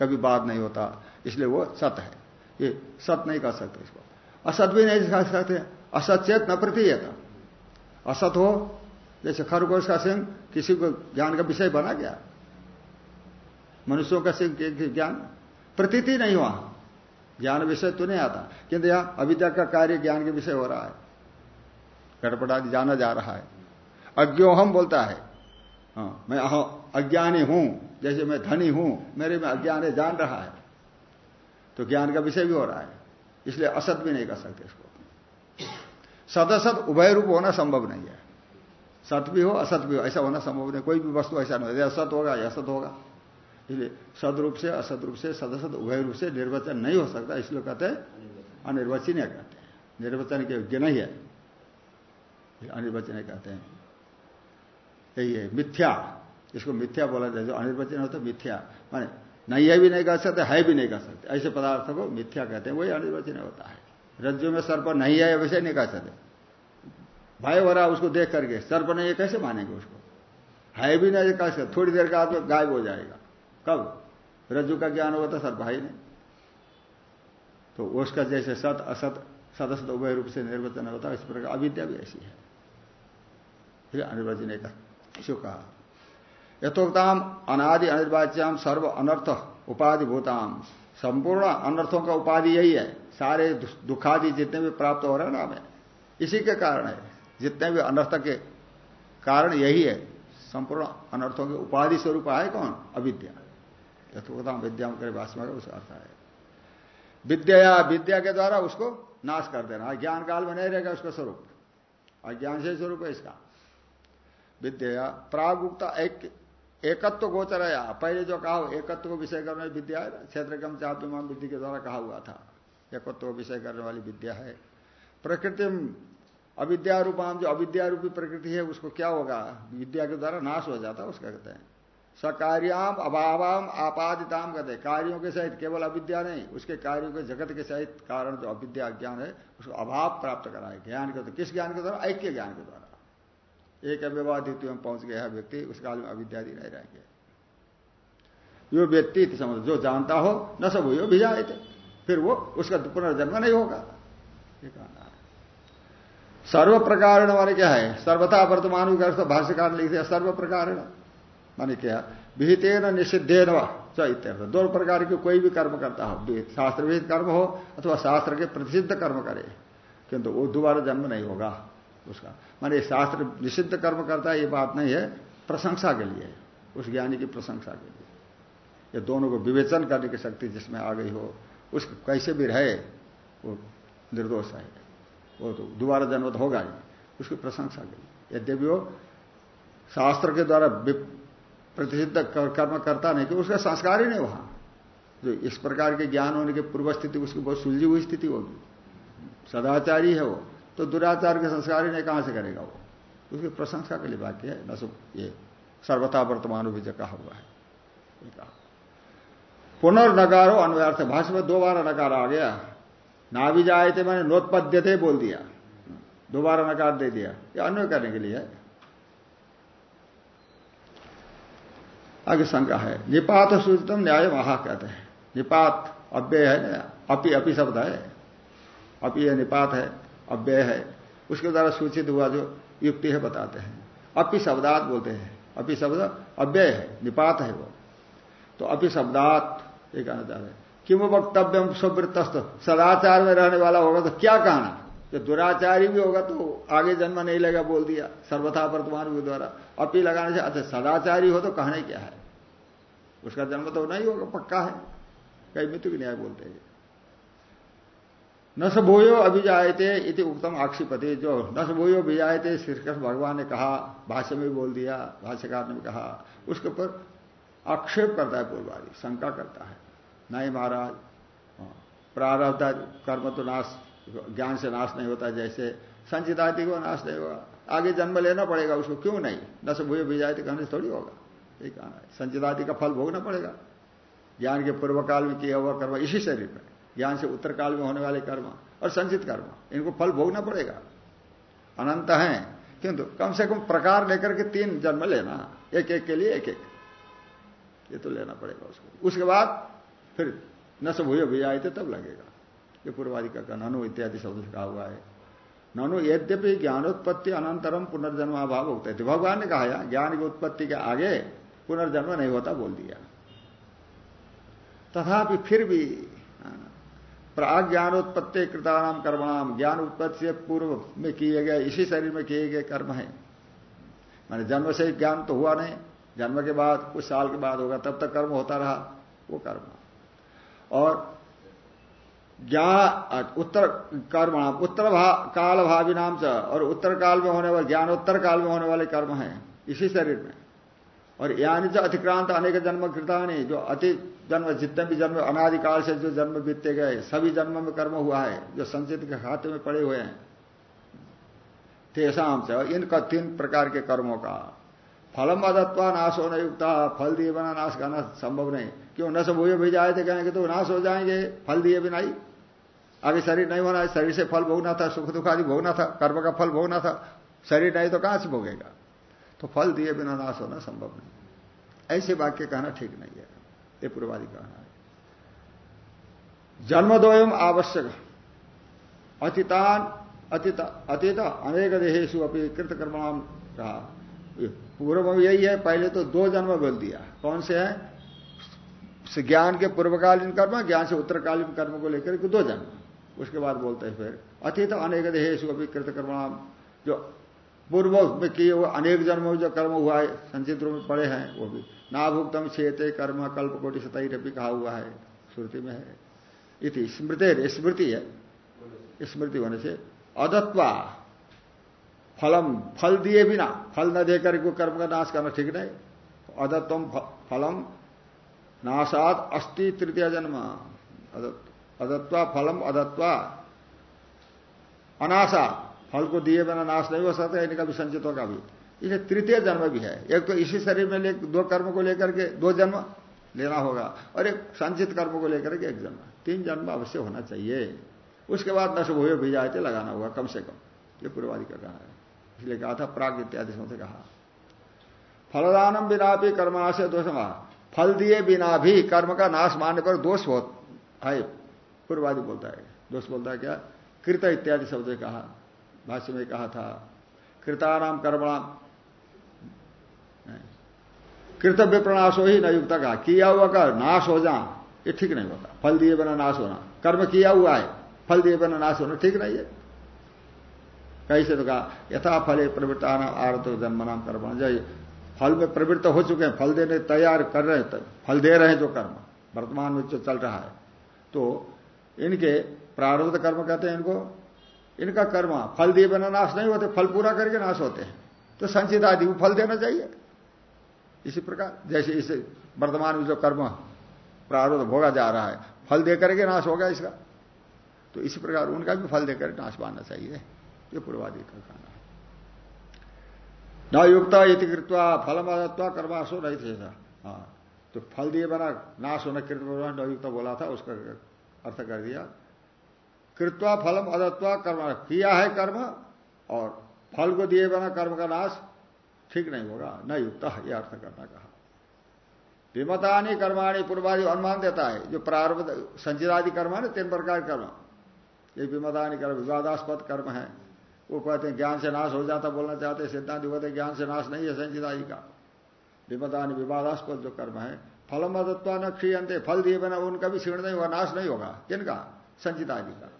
कभी बात नहीं होता, इसलिए वो सत है। ये सत नहीं कर सकते इसको। असत भी नहीं कह सकते। असचेत न प्रतीयत। असत हो, जैसे खरगोश का सिंह किसी को ज्ञान का विषय बना गया। मनुष्यों का सिंह ज्ञान, प्रतीति नहीं हुआ ज्ञान विषय तो नहीं आता। किंतु यहाँ अविद्या का कार्य ज्ञान के विषय हो रहा है। घटपटादि जाना जा रहा है। अज्ञोहम बोलता है। हाँ मैं अज्ञानी हूँ, जैसे मैं धनी हूँ, मेरे में अज्ञान जान रहा है। तो ज्ञान का विषय भी हो रहा है। इसलिए असत भी नहीं कर सकते इसको। सदसत उभय रूप होना संभव नहीं है। सत भी हो, असत भी हो, ऐसा होना संभव नहीं। कोई भी वस्तु ऐसा नहीं होता। असत होगा या असत होगा। इसलिए सदरूप से, असत रूप से सदसत उभय रूप से निर्वचन नहीं हो सकता। इसलिए कहते हैं, अनिर्वचनीय कहते हैं। निर्वचन के योग्य नहीं है। अनिर्वचनीय कहते हैं। यही है, मिथ्या। इसको मिथ्या बोला जाए, जो अनिर्वचन होता है मिथ्या। माने नहीं है भी नहीं कह सकते, है भी नहीं कह सकते। ऐसे पदार्थ को मिथ्या कहते हैं। वही अनिर्वचन होता है। रज्जु में सर्प नहीं है वैसे नहीं कह सकते। भय हो रहा उसको देख करके। सर्प नहीं है कैसे मानेंगे उसको? है भी नहीं सकते थोड़ी देर का आदमी गायब हो जाएगा। कब? रज्जु का ज्ञान होगा तो सर्प है नहीं तो उसका जैसे सत, असत, सदसत उभय रूप से निर्वचन होता है, इस प्रकार अविद्या भी ऐसी है। अनिर्वचन का इसको कहा यथोक्ताम अनादि अनिर्वाच्याम सर्व अनर्थ उपाधि भूताम। संपूर्ण अनर्थों का उपाधि यही है। सारे दुखादि जितने भी प्राप्त हो रहे हैं ना हमें इसी के कारण है। जितने भी अनर्थ के कारण यही है, संपूर्ण अनर्थों के उपाधि स्वरूप आए कौन? अविद्या। यथोकता विद्या करे भाषमा का उसका अर्थ है विद्या विद्या के द्वारा उसको नाश कर देना। ज्ञान काल में नहीं रहेगा उसका स्वरूप। अज्ञान से स्वरूप है इसका। विद्या प्रागुक्ता एक, एकत्व गोचर है पहले जो कहा, एकत्व को विषय करने विद्या है क्षेत्र कम विद्धि के द्वारा कहा हुआ था। एकत्व को विषय करने वाली विद्या है। प्रकृति अविद्या रूपाम जो अविद्या रूपी प्रकृति है, उसको क्या होगा? विद्या के द्वारा नाश हो जाता है, उसका कहते हैं। सकार्याम अभावाम आपादिताम कहते हैं। कार्यों के सहित केवल अविद्या नहीं, उसके कार्यों के जगत के सहित कारण जो अविद्या ज्ञान है, उसको अभाव प्राप्त कराए। ज्ञान के किस ज्ञान के द्वारा? ऐक्य ज्ञान के द्वारा। एक अव्यवादित्व में पहुँच गया व्यक्ति, उस काल में अविद्यादि नहीं रहेंगे। यो व्यक्ति समझ, जो जानता हो, न सब हो भी जाए थे। फिर वो, उसका पुनर्जन्म नहीं होगा। ये कहना सर्व प्रकार माने क्या है? सर्वथा वर्तमान भाष्यकार लिखते सर्व प्रकार माने क्या? विहिते न निषिद्धे न इत्यर्थ दो प्रकार के कोई भी कर्म करता हो शास्त्र विहित कर्म हो, अथवा शास्त्र के प्रतिषिद्ध कर्म करे, किंतु वो दोबारा जन्म नहीं होगा, उसका। माने शास्त्र निषिद्ध कर्म करता है, ये बात नहीं है, प्रशंसा के लिए, उस ज्ञानी की प्रशंसा के लिए। ये दोनों को विवेचन करने की शक्ति जिसमें आ गई हो, उस कैसे भी रहे, वो निर्दोष है। वो तो दोबारा जन्म तो होगा ही उसकी प्रशंसा के लिए यद्यपि वो शास्त्र के द्वारा प्रतिषिद्ध कर्म करता नहीं कि उसका संस्कार ही नहीं वहाँ। जो इस प्रकार के ज्ञान होने की पूर्व स्थिति, उसकी बहुत सुलझी हुई स्थिति होगी। सदाचारी है वो। तो दुराचार के संस्कार ही नहीं, कहाँ से करेगा वो? उसकी प्रशंसा के लिए वाक्य है। न ये सर्वथा वर्तमान भी कहा हुआ है। पुनर्नकारो अन्वयार्थ। भाषा में दो बार नकार आ गया। ना भी जाए थे मैंने नोत्पद्य थे बोल दिया। दोबारा नकार दे दिया। ये अन्वय करने के लिए आगे शंका है। निपात सूचितम न्याय महा कहते हैं। निपात अव्यय है ना? अपी अपी शब्द है। अपी है, निपात है, अव्यय है। उसके द्वारा सूचित हुआ जो युक्ति है बताते हैं। अपी शब्दात बोलते हैं। अपी शब्द अव्यय है, निपात है वो। तो अपी शब्दात, ये कहना हैं। कि वो वक्तव्य स्वृत्तस्त। सदाचार में रहने वाला होगा तो क्या कहना? जो दुराचारी भी होगा तो आगे जन्म नहीं लेगा बोल दिया, सर्वथा वर्तमान द्वारा। अपी लगाने से अच्छा सदाचारी हो तो कहने क्या है? उसका जन्म तो नहीं होगा, पक्का है। कई मित्र की न्याय बोलते हैं। न भूयो अभिजायते इति उत्तम आक्षिपति। जो न भूयो अभिजायते श्री कृष्ण भगवान ने कहा, भाष्य में बोल दिया, भाष्यकार ने भी कहा, उसके ऊपर आक्षेप करता है पूर्वादि, शंका करता है। नहीं महाराज। हाँ, प्रारब्ध कर्म तो नाश ज्ञान से नाश नहीं होता जैसे संचित आदि को नाश नहीं होगा। आगे जन्म लेना पड़ेगा उसको क्यों नहीं? न से भूयो भिजाए कहने थोड़ी होगा। ये कहना है? संचित आदि का फल भोगना पड़ेगा। ज्ञान के पूर्व काल में किया हुआ कर्म इसी शरीर में ज्ञान से उत्तर काल में होने वाले कर्म और संचित कर्म इनको फल भोगना पड़ेगा। अनंत है। किंतु कम से कम प्रकार लेकर के तीन जन्म लेना एक एक के लिए एक एक ये तो लेना पड़ेगा उसको। उसके बाद फिर न सब हुए भी आए थे, तब लगेगा। ये पूर्वादि का ननु इत्यादि शब्द कहा हुआ है। ननु यद्यपि ज्ञानोत्पत्ति अनंतरम पुनर्जन्म अभाव होता है भगवान ने कहा, ज्ञान की उत्पत्ति के आगे पुनर्जन्म नहीं होता, बोल दिया। तथापि फिर भी प्राग ज्ञानोत्पत्ति कृतानाम कर्मणाम ज्ञान उत्पत्ति से पूर्व में किए गए, इसी शरीर में किए गए कर्म है। माने जन्म से ज्ञान तो हुआ नहीं। जन्म के बाद, कुछ साल के बाद होगा, तब तक कर्म होता रहा, वो कर्म। और ज्ञान उत्तर कर्म उत्तर भा, काल भावी नाम से और उत्तर काल में होने वाले ज्ञानोत्तर काल में होने वाले कर्म हैं इसी शरीर में। और यानी जो अतिक्रांत अनेक जन्म कृतानी जो अति जन्म जितने भी जन्म अनादिकाल से जो जन्म बीतते गए सभी जन्म में कर्म हुआ है जो संचित के खाते में पड़े हुए हैं। तेसाम से इनका तीन प्रकार के कर्मों का। फलम अदत्वा नाश होने युक्ता फल दिए बिना नाश करना संभव नहीं। क्यों? न सब हुए भी जाए थे, कहेंगे तो नाश हो जाएँगे फल दिए बिना ही आगे शरीर नहीं होना शरीर से फल भोगना था, सुख दुख आदि भोगना था, कर्म का फल भोगना था, शरीर नहीं तो कहाँ से भोगेगा? तो फल दिए बिना नाश होना संभव नहीं। ऐसे वाक्य कहना ठीक नहीं है। ये पूर्वादि कहना है। जन्मदोयम आवश्यक। अतितान, अतीत अतीत अनेक देहेशु अपनी कहा पूर्व में यही है, पहले तो दो जन्म बोल दिया। कौन से है? ज्ञान के पूर्वकालीन कर्म, ज्ञान से उत्तरकालीन कर्म को लेकर के दो जन्म। उसके बाद बोलते हैं फिर, अतीत अनेक देहेश भी कृत कर्म जो पूर्व में किए हुए अनेक जन्मों जो कर्म हुआ है, संचित रूप में पड़े हैं, वो भी। नाभुक्तम छेते कर्म कल्प कोटि सतई भी कहा हुआ है श्रुति में है। इति स्मृति स्मृति है। स्मृति होने से अदत्वा फलम, फल दिए बिना, फल न देकर को कर्म का नाश करना ठीक नहीं। अदत्तम फलम, नाशात अस्थि तृतीय जन्म। अदत्वा फलम, अदत्वा अनाशा फल को दिए बिना नाश नहीं हो सकता इनका भी संचितों का भी इसे तृतीय जन्म भी है। एक तो इसी शरीर में ले, दो कर्म को लेकर के दो जन्म लेना होगा, और एक संचित कर्म को लेकर के एक जन्म। तीन जन्म अवश्य होना चाहिए। उसके बाद नष्ट हुए भी जाए लगाना होगा, कम से कम। ये पूर्वादि का है। इसलिए कहा था प्राग इत्यादि से कहा। फलदानम बिना भी कर्मनाश दोष फल दिए बिना भी कर्म का नाश मानने पर दोष बहुत है। पूर्वादि बोलता है। दोष बोलता है क्या? कृत इत्यादि शब्द कहा। भाष्य में कहा था। कृतानाम कर्मणाम कृतव्य प्रणाश हो ही न युक्त का किया हुआ का नाश हो जा ये ठीक नहीं होता। फल दिए बिना नाश होना। कर्म किया हुआ है, फल दिए बिना नाश होना ठीक नहीं है। कैसे तो कहा, यथा फले प्रवृत्ता नाम आरत जन्म नाम कर्म। जय। फल में प्रवृत्त हो चुके हैं, फल देने तैयार कर रहे हैं फल दे रहे हैं जो कर्म। वर्तमान में जो चल रहा है। तो इनके प्रारब्ध कर्म कहते हैं इनको। इनका कर्म, फल दिए बिना नाश नहीं होते, फल पूरा करके नाश होते हैं। तो संचित आदि को फल देना चाहिए। इसी प्रकार, जैसे इस वर्तमान में जो कर्म प्रारब्ध भोगा जा रहा है, फल देकर के नाश होगा इसका। तो इसी प्रकार उनका भी फल देकर नाश मानना चाहिए। ये पूर्वादि का कहना है। न युक्त इति कृत्वा फलम अदत्वा कर्माशो नहीं थे हाँ तो फल दिए बना नाश होना कृत न युक्त बोला था, उसका अर्थ कर दिया। कृत्वा फलम अदत्वा कर्म, किया है कर्म और फल को दिए बना कर्म का नाश ठीक नहीं होगा। न युक्त यह अर्थ करना कहा। विमतानी कर्माणी पूर्वादि अनुमान देता है। जो प्रारंभ संचिदादि कर्म है ना, तीन प्रकार कर्म। ये विमतानी कर्म, विवादास्पद कर्म है। वो कहते हैं, ज्ञान से नाश हो जाता, बोलना चाहते सिद्धांत कहते ज्ञान से नाश नहीं है संचिदादि का। विमतानी विवादास्पद जो कर्म है, फलम अदत्वा न क्षीयंते फल दिए बिना उनका भी क्षीण नहीं होगा, नाश नहीं होगा। किनका? संचिदादि का।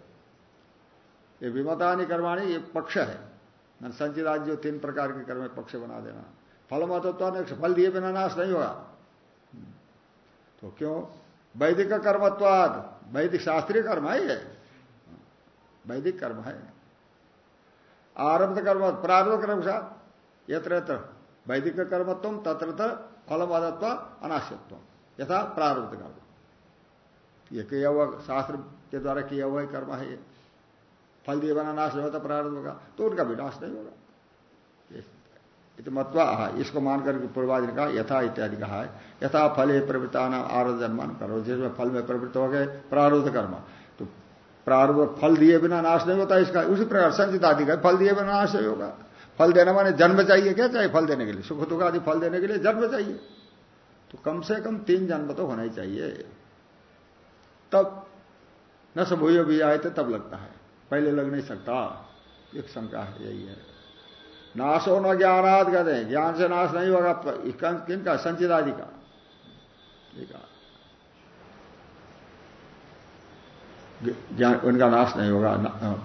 ये विमतानी कर्माणी, ये पक्ष है। संचिदादि जो तीन प्रकार के कर्म पक्ष बना देना। फल मतत्व ने फल दिए बिना नाश नहीं होगा। तो क्यों? वैदिक कर्मत्वाद, वैदिक शास्त्रीय कर्म है ये। वैदिक कर्म है। आरब्ध कर्म प्रारंभ कर्म साथ यत्र यत्र वैदिक कर्मत्व, तत्र फल मदत्व अनाश्यत्व यथा प्रारब्ध कर्म। ये किया हुआ शास्त्र के द्वारा किया हुआ कर्म है ये। फल दिए बना नाश होता प्रारंभ होगा तो उनका विनाश नहीं होगा। मत्वा इसको मानकर पूर्वाधि ने कहा, यथा इत्यादि कहा है। यथा फल प्रवृत्ता नाम आरोध जन्मान करो जिसमें फल में प्रवृत्त हो गए प्रारूध कर्म। प्रारूध फल दिए बिना नाश नहीं होता, इसका उसी प्रकार संचित आदि का फल दिए बिना नाश नहीं होगा। फल देने माने जन्म चाहिए क्या? चाहिए फल देने के लिए। सुख दुख आदि फल देने के लिए जन्म चाहिए। तो कम से कम तीन जन्म तो होना ही चाहिए। तब न सब भी आए थे, तब लगता है। पहले लग नहीं सकता। एक शंका है, यही है। नाश हो न ज्ञानाद कहते ज्ञान से नाश नहीं होगा। किन का? संचित आदि का उनका नाश नहीं होगा।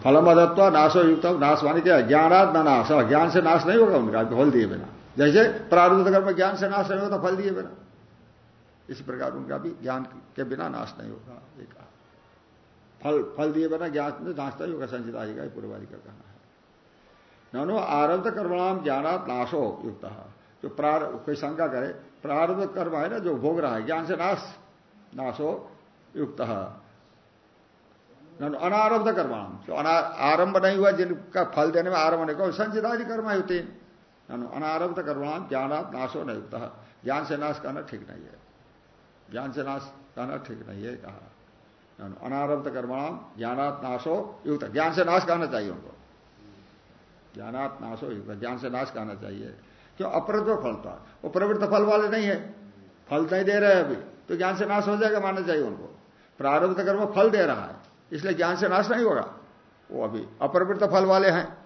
फलम अदत्व नाशो युक्त नाश मानी क्या ज्ञानाद नाश। ज्ञान से नाश नहीं होगा उनका, फल दिए बिना। जैसे प्रारूध कर्म ज्ञान से नाश नहीं होता फल दिए बिना। इसी प्रकार उनका भी ज्ञान के बिना नाश नहीं होगा। एक फल फल दिए बिना ज्ञान नाश्ता ही होगा संचितादि का पूर्वादि का कहना है। नो आरब्ध कर्मणाम ज्ञानात नाशो युक्त। जो प्रार कोई शंका करे, प्रारब्ध कर्म है ना, जो भोग रहा है, ज्ञान से नाश नाशो युक्त। अनारब्ध कर्माम जो आरंभ नहीं हुआ, जिनका फल देने में आरंभ नहीं को संचितादि कर्म है तीन अनारब्ध कर्माम ज्ञानात नाशो नहीं युक्त। ज्ञान से नाश करना ठीक नहीं है। ज्ञान से नाश करना ठीक नहीं है, कहा। अनारब्ध कर्माणाम ज्ञानात् नाशो युक्त। ज्ञान से नाश करना चाहिए उनको। ज्ञानात् नाशो युक्त। ज्ञान से नाश करना चाहिए। क्यों? अप्रवृत्त फलता वो प्रवृत्त फल वाले नहीं है। फल नहीं दे रहे अभी। तो ज्ञान से नाश हो जाएगा, मानना चाहिए उनको। प्रारब्ध कर्म फल दे रहा है। इसलिए ज्ञान से नाश नहीं होगा। वो अभी अप्रवृत्त फल वाले हैं।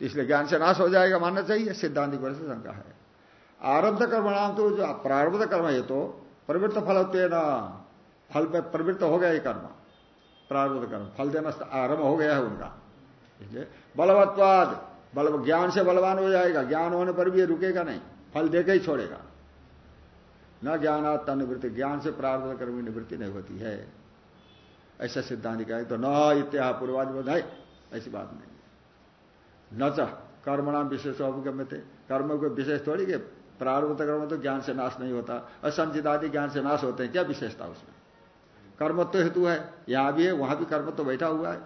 तो इसलिए ज्ञान से नाश हो जाएगा, मानना चाहिए। सिद्धांत की से शंका है। आरब्ध कर्मणाम तो जो प्रारब्ध कर्म है तो प्रवृत्त फल होते ना। फल पर प्रवृत्त हो गया ये कर्म। प्रारब्ध कर्म। फल देना आरंभ हो गया है उनका। इसलिए बलवत्वाद बल ज्ञान से बलवान हो जाएगा। ज्ञान होने पर भी ये रुकेगा नहीं। फल देकर ही छोड़ेगा। न ज्ञानात निवृत्ति ज्ञान से प्रारब्ध कर्म निवृत्ति नहीं होती है। ऐसा सिद्धांत का तो न इत्या पूर्वाज नहीं ऐसी बात नहीं न च कर्मणाम विशेष अवगम्य थे। कर्म को विशेष थोड़ी के प्रारब्ध कर्म तो ज्ञान से नाश नहीं होता, असंचित आदि ज्ञान से नाश होते हैं, क्या विशेषता उसमें? कर्म तो हेतु है, यहाँ भी है, वहाँ भी कर्म तो बैठा हुआ है।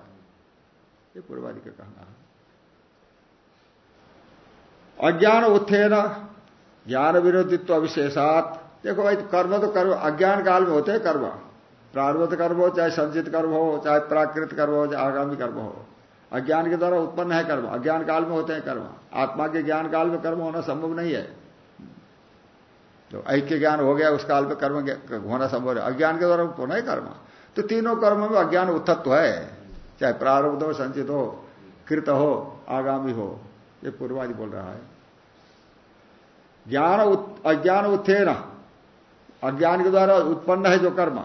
ये पूर्वादि का कहना है। अज्ञान उत्थेन, ज्ञान विरोधित्व अविशेषात। देखो भाई, कर्म तो कर्म, अज्ञान काल में होते हैं कर्म। प्रारब्ध कर्म हो, चाहे संचित कर्म हो, चाहे प्राकृत कर्म हो, चाहे आगामी कर्म हो। अज्ञान के द्वारा उत्पन्न है कर्म, अज्ञान काल में होते हैं कर्म। आत्मा के ज्ञान काल में कर्म होना संभव नहीं है। तो ऐक्य ज्ञान हो गया, उस काल में कर्म होना संभव है अज्ञान के द्वारा उत्पन्न है कर्म। तो तीनों कर्म में अज्ञान उत्थत्व है। चाहे प्रारब्ध हो, संचित हो, कृत हो, आगामी हो, ये पूर्वादि बोल रहा है। ज्ञान अज्ञान उत्थेन। अज्ञान के द्वारा उत्पन्न है जो कर्म।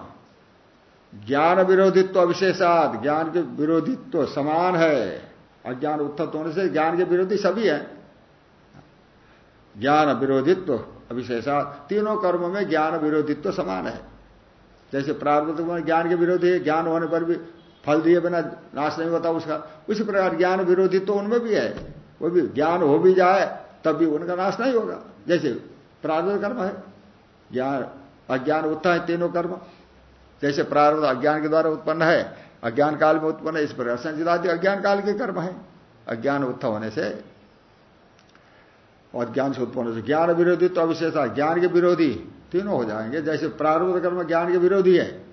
ज्ञान विरोधित्व अविशेषाद, ज्ञान के विरोधित्व समान है। अज्ञान उत्थत होने से ज्ञान के विरोधी सभी है। ज्ञान विरोधित्व अविशेषाद, तीनों कर्मों में ज्ञान विरोधित्व समान है। जैसे प्रारब्ध में ज्ञान के विरोधी है, ज्ञान होने पर भी फल दिए बिना नाश नहीं होता उसका। उसी प्रकार ज्ञान विरोधित्व उनमें भी है। वो भी ज्ञान हो भी जाए, तब भी उनका नाश नहीं होगा। जैसे प्रारब्ध कर्म है, ज्ञान, अज्ञान उत्था है तीनों कर्म। जैसे प्रारब्ध अज्ञान के द्वारा उत्पन्न है, अज्ञान काल में उत्पन्न है, इस प्रकार संचिदादि अज्ञान काल के कर्म है। अज्ञान उत्थ होने से और ज्ञान से उत्पन्न से ज्ञान विरोधी तो अविशेषा ज्ञान के विरोधी तीनों हो जाएँगे। जैसे प्रारब्ध कर्म ज्ञान के विरोधी है,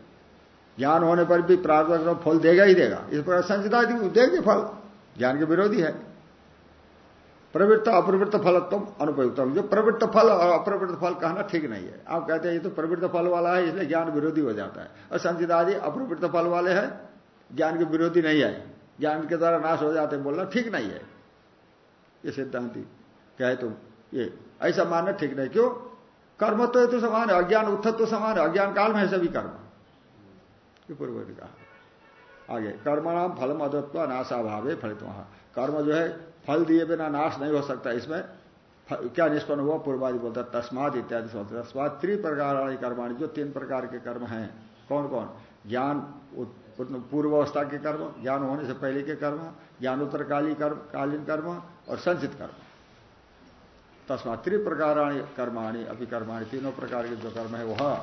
ज्ञान होने पर भी प्रारब्ध कर्म फल देगा ही देगा। इस प्रकार संचिदादि देंगे फल, ज्ञान के विरोधी है। प्रवृत्त अप्रवृत्त फलत्व अनुपयुक्त जो प्रवृत्त फल और अप्रवृत्त फल कहना ठीक नहीं है। आप कहते हैं, ये तो प्रवृत्त फल वाला है, इसलिए ज्ञान विरोधी हो जाता है। और संचित आदि अप्रवृत्त फल वाले हैं, ज्ञान के विरोधी नहीं है। ज्ञान के द्वारा नाश हो जाते बोलना ठीक नहीं है। ये सिद्धांति कहे तुम, ये ऐसा मानना ठीक नहीं। क्यों? कर्म तो तो समान है, अज्ञान उत्थत तो समान है, अज्ञान काल में है सभी कर्म। ये पूर्व कहा। आगे कर्मणाम फलम अदत्व नाशाभावे फलित वहाँ कर्म जो है फल दिए बिना नाश नहीं हो सकता। इसमें क्या निष्पन्न हुआ? पूर्वादि बोलता है तस्माद इत्यादि सोचते। तस्माद त्रि प्रकार कर्माणी, जो तीन प्रकार के कर्म हैं कौन कौन ज्ञान पूर्व अवस्था के कर्म, ज्ञान होने से पहले के कर्म, ज्ञानोत्तरकाली कर्म, कालीन कर्म और संचित कर्म। तस्मात त्रि प्रकार कर्माणी अभी कर्माणी तीनों प्रकार के जो कर्म है, वह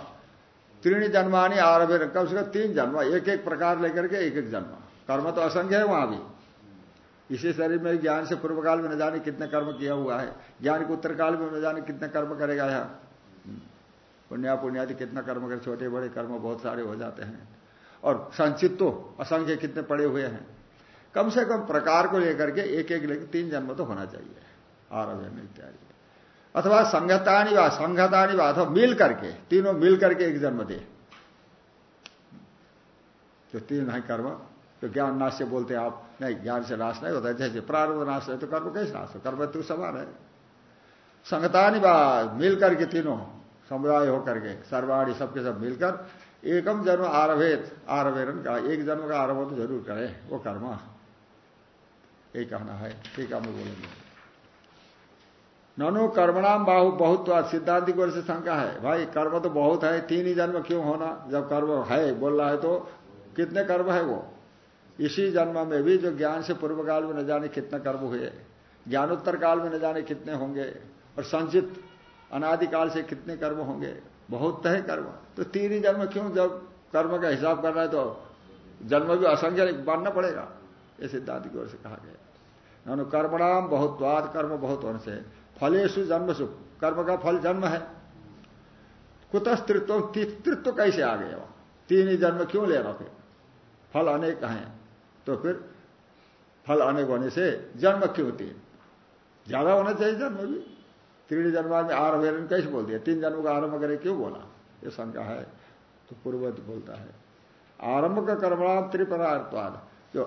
त्रीणी जन्मानी आरभ्य कम से कम तीन जन्म एक एक प्रकार लेकर के एक एक जन्म। कर्म तो असंख्य है वहाँ भी। इसी शरीर में ज्ञान से पूर्व काल में न जाने कितने कर्म किया हुआ है। ज्ञान के उत्तर काल में न जाने कितने कर्म करेगा यह। पुण्या पुण्यादि कितना कर्म करे, छोटे बड़े कर्म बहुत सारे हो जाते हैं। और संचित तो असंख्य कितने पड़े हुए हैं। कम से कम प्रकार को लेकर के एक एक लेकर तीन जन्म तो होना चाहिए। आरभ इत्यादि। अथवा संगतानी वा संगतानी वा, अथवा मिल करके, तीनों मिल करके एक जन्म दे। जो तीन है कर्म तो ज्ञान नाश से बोलते आप नहीं, ज्ञान से नाश नहीं होता, जैसे प्रारंभ नाश है तो कर्म कैसे नाश हो? कर्म तो समान है। संगतानी बात मिलकर के तीनों समुदाय होकर के, सर्वाणी सबके सब मिलकर एकम जन्म आरभेद आरभेरन का, एक जन्म का आरभ तो ज़रूर करे, वो कर्म। यही कहना है, ठीक है मैं बोलेंगे। ननु कर्मणाम बाहु बहुत सिद्धांति को से शंका है। भाई, कर्म तो बहुत है, तीन ही जन्म क्यों होना? जब कर्म है बोल रहा है तो कितने कर्म है वो? इसी जन्म में भी जो ज्ञान से पूर्व काल में न जाने कितने कर्म हुए ज्ञानोत्तर काल में न जाने कितने होंगे, और संचित अनादिकाल से कितने कर्म होंगे, बहुत है कर्म। तो तीन ही जन्म क्यों जब कर्म का हिसाब करना है तो जन्म भी असंख्य मानना पड़ेगा। ये सिद्धांत की ओर से कहा गया। कर्मणाम बहुत्वाद कर्म बहुत होने से फलेशु जन्म सुख कर्म का फल जन्म है। कुतस्त्रित्व तृत्व कैसे आ वहाँ तीन ही जन्म क्यों ले रहा फिर फल अनेक हैं। तो फिर फल अनेक होने से जन्म क्यों तीन ज़्यादा होना चाहिए जन्म भी। तीन जन्म में आरंभ कैसे बोल दिया तीन जन्म का आरंभ करे क्यों बोला? ये शंका है। तो पूर्वत बोलता है, आरंभ का कर्मणाम त्रिपरार्थवाद जो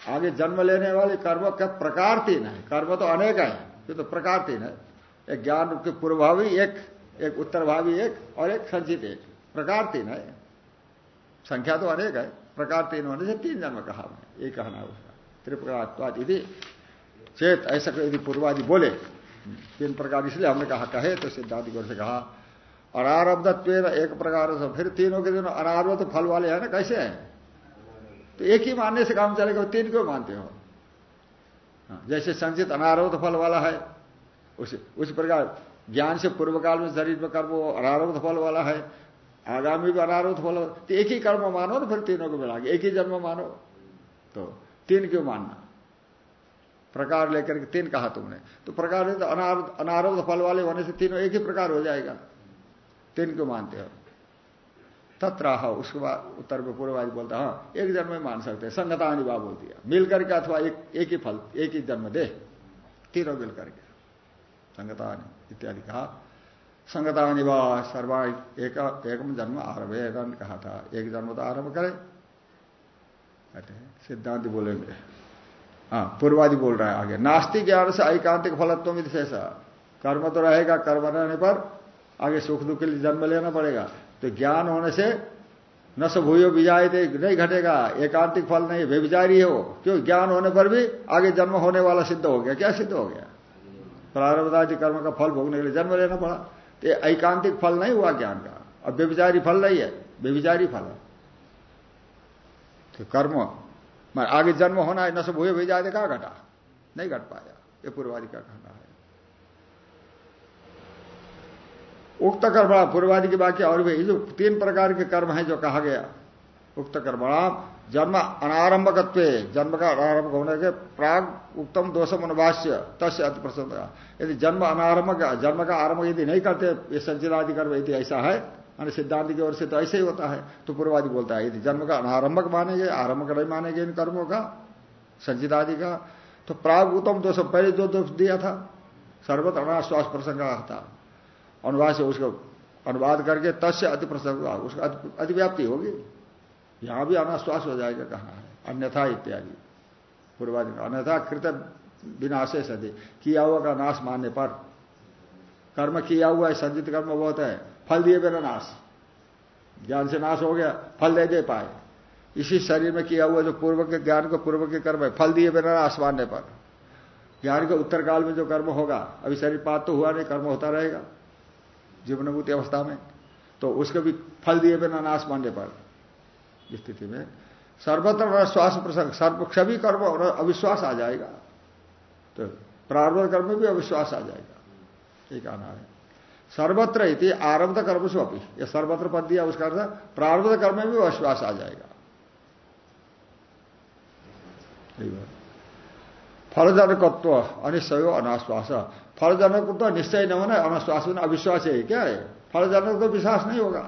आगे जन्म लेने वाले कर्म का प्रकार तीन है। कर्म तो अनेक है, ये तो प्रकार तीन है। एक ज्ञान के पूर्वभावी एक एक उत्तरभावी एक और एक संचित एक। प्रकार तीन है। संख्या तो अनेक है। प्रकार तीन होने से तीन जन्म कहा मैं ये कहना है उसका। त्रिप्रकार यदि चेत ऐसा यदि पूर्वादि बोले तीन प्रकार इसलिए हमने कहा कहे तो सिद्धांत गौर से कहा अनारब्धत्व एक प्रकार से फिर तीनों के दिन अनारब्ध फल वाले हैं ना कैसे हैं? तो एक ही मानने से काम चलेगा तीन क्यों मानते हो। हाँ, जैसे संचित अनारोध फल वाला है उस उस प्रकार ज्ञान से पूर्व काल में शरीर में कर्म वो फल वाला है आगामी भी अनारोध फल तो एक ही कर्म मानो ना फिर तीनों को मिला एक ही जन्म मानो। तो तीन क्यों मानना? प्रकार लेकर के तीन कहा तुमने। तो प्रकार तो अनारोध फल वाले होने से तीनों एक ही प्रकार हो जाएगा। तीन क्यों मानते हो? तत्राह, उसके बाद उत्तर में पूर्ववादी बोलता हाँ एक जन्म में मान सकते हैं। संगता अनिभा बोल दिया मिलकर के अथवा एक एक ही फल, एक ही जन्म दे। तीनों मिलकर के। संगता इत्यादि कहा। संगता अनिभा सर्वा एक एकम जन्म आरभ कहा था। एक जन्म तो आरंभ करे कहते हैं। सिद्धांत बोलेंगे हाँ पूर्वादि बोल रहा है आगे। नास्तिक ज्ञान से ऐकांतिक फलत्व विशेष कर्म तो रहेगा, कर्म रहने पर आगे सुख दुख के लिए जन्म लेना पड़ेगा। तो ज्ञान होने से न सब भूयो थे नहीं घटेगा। एकांतिक फल नहीं बेविचारी हो। क्यों? ज्ञान होने पर भी आगे जन्म होने वाला सिद्ध हो गया। क्या सिद्ध हो गया? प्रारब्धादि कर्म का फल भोगने के लिए जन्म लेना पड़ा। तो ऐकांतिक फल नहीं हुआ ज्ञान का। अब बेविचारी फल नहीं है। बेविचारी फल है। तो कर्म आगे जन्म होना है न सब भूयो विजाए कहा घटा? नहीं घट पाया। ये पूर्वादि का कहना है। उक्त कर्मणा पूर्वादि की बाकी और भी जो तीन प्रकार के कर्म है जो कहा गया, उक्त कर्मणा जन्म अनारंभकत्व, जन्म का अनारंभ होने के प्राग उत्तम दोषम अनुभाष्य तस् अति प्रसन्न यदि जन्म अनारंभ जन्म का आरंभ यदि नहीं करते, ये संचिदादि कर्म यदि ऐसा है मान सिद्धांत की ओर से तो ऐसे ही होता है। तो पूर्वादि बोलता है, यदि जन्म का अनारंभक मानेंगे, आरंभक नहीं मानेंगे इन कर्मों का संचिदादि का तो प्राग उत्तम दोष पहले जो दोष दिया था सर्वत अनाश्वास प्रसंग था। अनुवाद से उसको अनुवाद करके तस्य अति प्रसंग उसका अतिव्याप्ति होगी। यहाँ भी अनाश्वास हो जाएगा कहा है? अन्यथा इत्यादि। पूर्वादि अन्यथा कृत विनाशे सदी किया हुआ का नाश मानने पर, कर्म किया हुआ है संजित कर्म बहुत है। फल दिए बिना नाश। ज्ञान से नाश हो गया, फल दे दे पाए। इसी शरीर में किया हुआ जो पूर्व के ज्ञान को पूर्व के कर्म है, फल दिए बिना नाश मानने पर। ज्ञान के उत्तर काल में जो कर्म होगा, अभी शरीर पात तो हुआ नहीं, कर्म होता रहेगा, जीवनभूति अवस्था में। तो उसके भी फल दिए बिना नाश मानने पर। स्थिति में सर्वत्र श्वास प्रसंग, सर्व सभी कर्म और अविश्वास आ जाएगा। तो प्रारंभ कर्म में भी अविश्वास आ जाएगा। एक आना है। सर्वत्र इति आरब्ध कर्म से अपनी यह सर्वत्र पद दिया उसका अर्थ प्रारब्ध कर्म में भी अविश्वास आ जाएगा फलजनकत्व अनिश्चय अनाश्वास। फलजनक तो निश्चय न होना अनाश्वास में अविश्वास है क्या है फलजनक तो विश्वास नहीं होगा।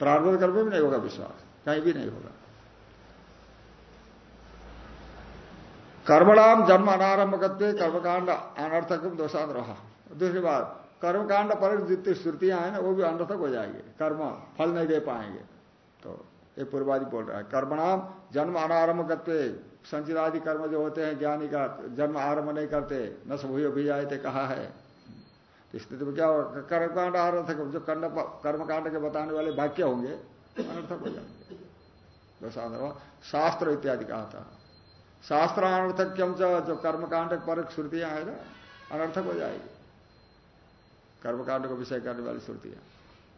प्रारंभ कर्म में नहीं होगा विश्वास। कहीं भी नहीं होगा। कर्मणाम जन्म अनारंभ करते कर्मकांड अनर्थक दोषाद रहा दूसरी बात कर्मकांड पर जितनी श्रुतियाँ हैं ना, वो भी अनर्थक हो जाएँगे। कर्म फल नहीं दे पाएँगे। तो ये पूर्वादि बोल रहा है, कर्मणाम जन्म अनारंभ करते संचिदादि कर्म जो होते हैं, ज्ञानी का जन्म आरंभ नहीं करते, न भूयो भी आए थे कहा है। तो स्थिति में क्या होगा? कर्मकांड अनर्थक जो कर्मकांड के बताने वाले वाक्य होंगे अनर्थक हो जाएँगे। शास्त्र इत्यादि कहा था। शास्त्र अनर्थक क्यों जो कर्मकांड पर श्रुतियाँ है ना अनर्थक हो जाएगी। कर्मकांड को विषय करने वाली श्रुतियाँ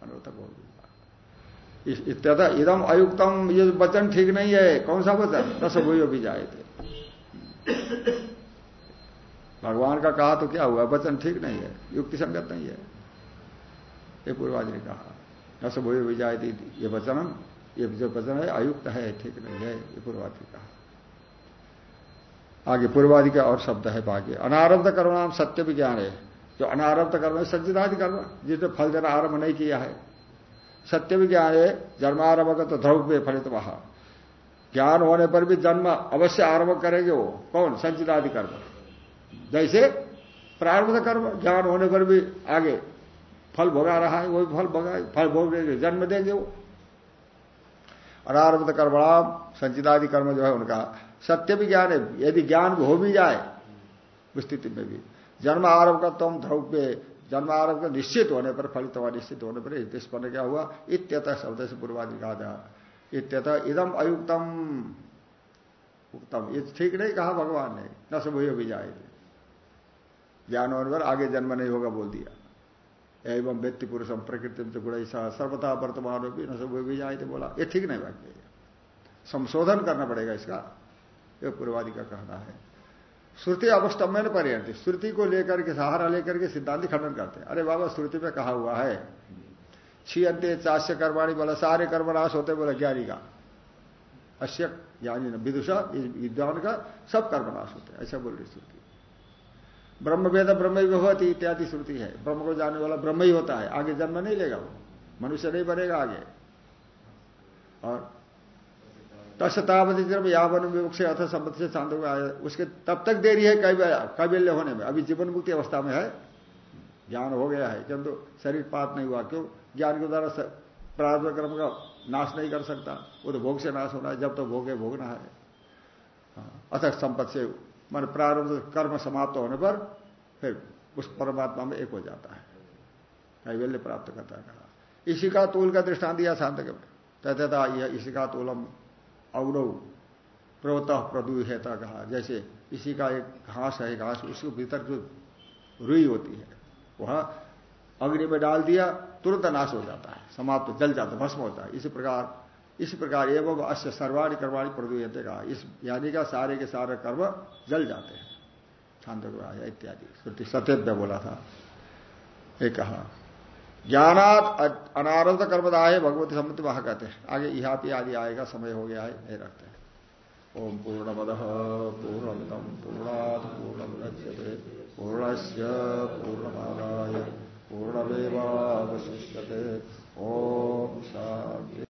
अनर्थक होगी इत्यथा इदम अयुक्तम, ये वचन ठीक नहीं है। कौन सा वचन? रस भूयो भी जाए थे भगवान का कहा तो क्या हुआ? वचन ठीक नहीं है। युक्ति संगत नहीं है। ये पूर्वाज ने कहा रस भूयो भी जाए थी ये वचन ये जो वचन है, अयुक्त है, ठीक नहीं है। ये पूर्वाज ने कहा। आगे पूर्वादि का और शब्द है बाकी। अनारब्ध कर्म सत्य विज्ञान है। जो अनारब्ध कर्म है सज्जिदादि कर्म जिसने फल देना आरंभ नहीं किया है। सत्य भी ज्ञान है? जन्मारंभ तो द्रव्य फलित वहा ज्ञान होने पर भी जन्म अवश्य आरंभ करेंगे वो। कौन? संचितादि कर्म। जैसे प्रारंभ कर्म, ज्ञान होने पर भी आगे फल भोगा रहा है वो भी फल भोगा, फल भोग देंगे, जन्म देंगे वो। अनारब्ध कर्मणाम संचितादि कर्म जो है उनका। सत्य भी ज्ञान है, यदि ज्ञान हो भी जाए उस स्थिति में भी। जन्म आरंभ का तुम द्रव्य जन्म आरंभ का निश्चित होने पर फलित हुआ निश्चित होने पर निष्पन्न क्या हुआ? इत्यतः शब्द से पूर्वादि कहा इदम अयुक्तम। उत्तम ये ठीक नहीं कहा भगवान ने। न सब भी जाए ज्ञान होने पर आगे जन्म नहीं होगा बोल दिया। एवं व्यक्ति पुरुषम प्रकृति में तो गुण ऐसा सर्वथा वर्तमान भी न सब भी जाए थे बोला। ये ठीक नहीं वाक्य संशोधन करना पड़ेगा इसका। ये पूर्वादि का कहना है। श्रुति अवस्टम्य पर्यंत। श्रुति को लेकर के, सहारा लेकर के सिद्धांत खंडन करते हैं। अरे बाबा, श्रुति में कहा हुआ है? छी अंत्य चाष्य कर्माणी बोला, सारे कर्म नाश होते बोला, ज्ञानी का। अश्य ज्ञानी विदुषा विद्वान का सब कर्मनाश होते हैं। ऐसा बोल रही श्रुति। ब्रह्म वेद, ब्रह्म विभवती इत्यादि श्रुति है। ब्रह्म को जानने वाला ब्रह्म ही होता है। आगे जन्म नहीं लेगा वो। मनुष्य नहीं बनेगा आगे। और तस्तावधि जब यावन विमुख से अथ संबंध से चाँद आया उसके तब तक देरी है कैबल्य होने में। अभी जीवन मुक्ति अवस्था में है। ज्ञान हो गया है। किंतु शरीर पात नहीं हुआ। क्यों? ज्ञान के द्वारा प्रारंभ कर्म का नाश नहीं कर सकता। वो तो भोग से नाश होना है। जब तो भोगे भोगना है। हाँ, अथक संपत्ति से मान प्रारंभ कर्म समाप्त होने पर फिर उस परमात्मा में एक हो जाता है। कैवल्य प्राप्त करता है। इसी का तूल का दृष्टांत दिया शांत तथा यह इसी का तूलम अवरव प्रवत प्रदूहता कहा। जैसे इसी का एक घास है घास, उसके भीतर जो रुई होती है, वह अग्नि में डाल दिया, तुरंत नाश हो जाता है, समाप्त, जल जाता भस्म होता है। इसी प्रकार इसी प्रकार एवं अश्य सर्वाणी कर्माणी प्रदूयते कहा। इस यानी का सारे के सारे कर्म जल जाते हैं। शांत इत्यादि। श्रुति बोला था। एक कहा ज्ञानात अनारत कर्मदाय भगवती सम्मति वहाँ कहते हैं। आगे यहाँ पे आदि आएगा, समय हो गया है नहीं रखते हैं। ओम पूर्ण पूर्णमद पूर्णमिदम पूर्णात पूर्ण पूर्णस्य पूर्णमादाय, पूर्णमेवावशिष्यते। ओम शांति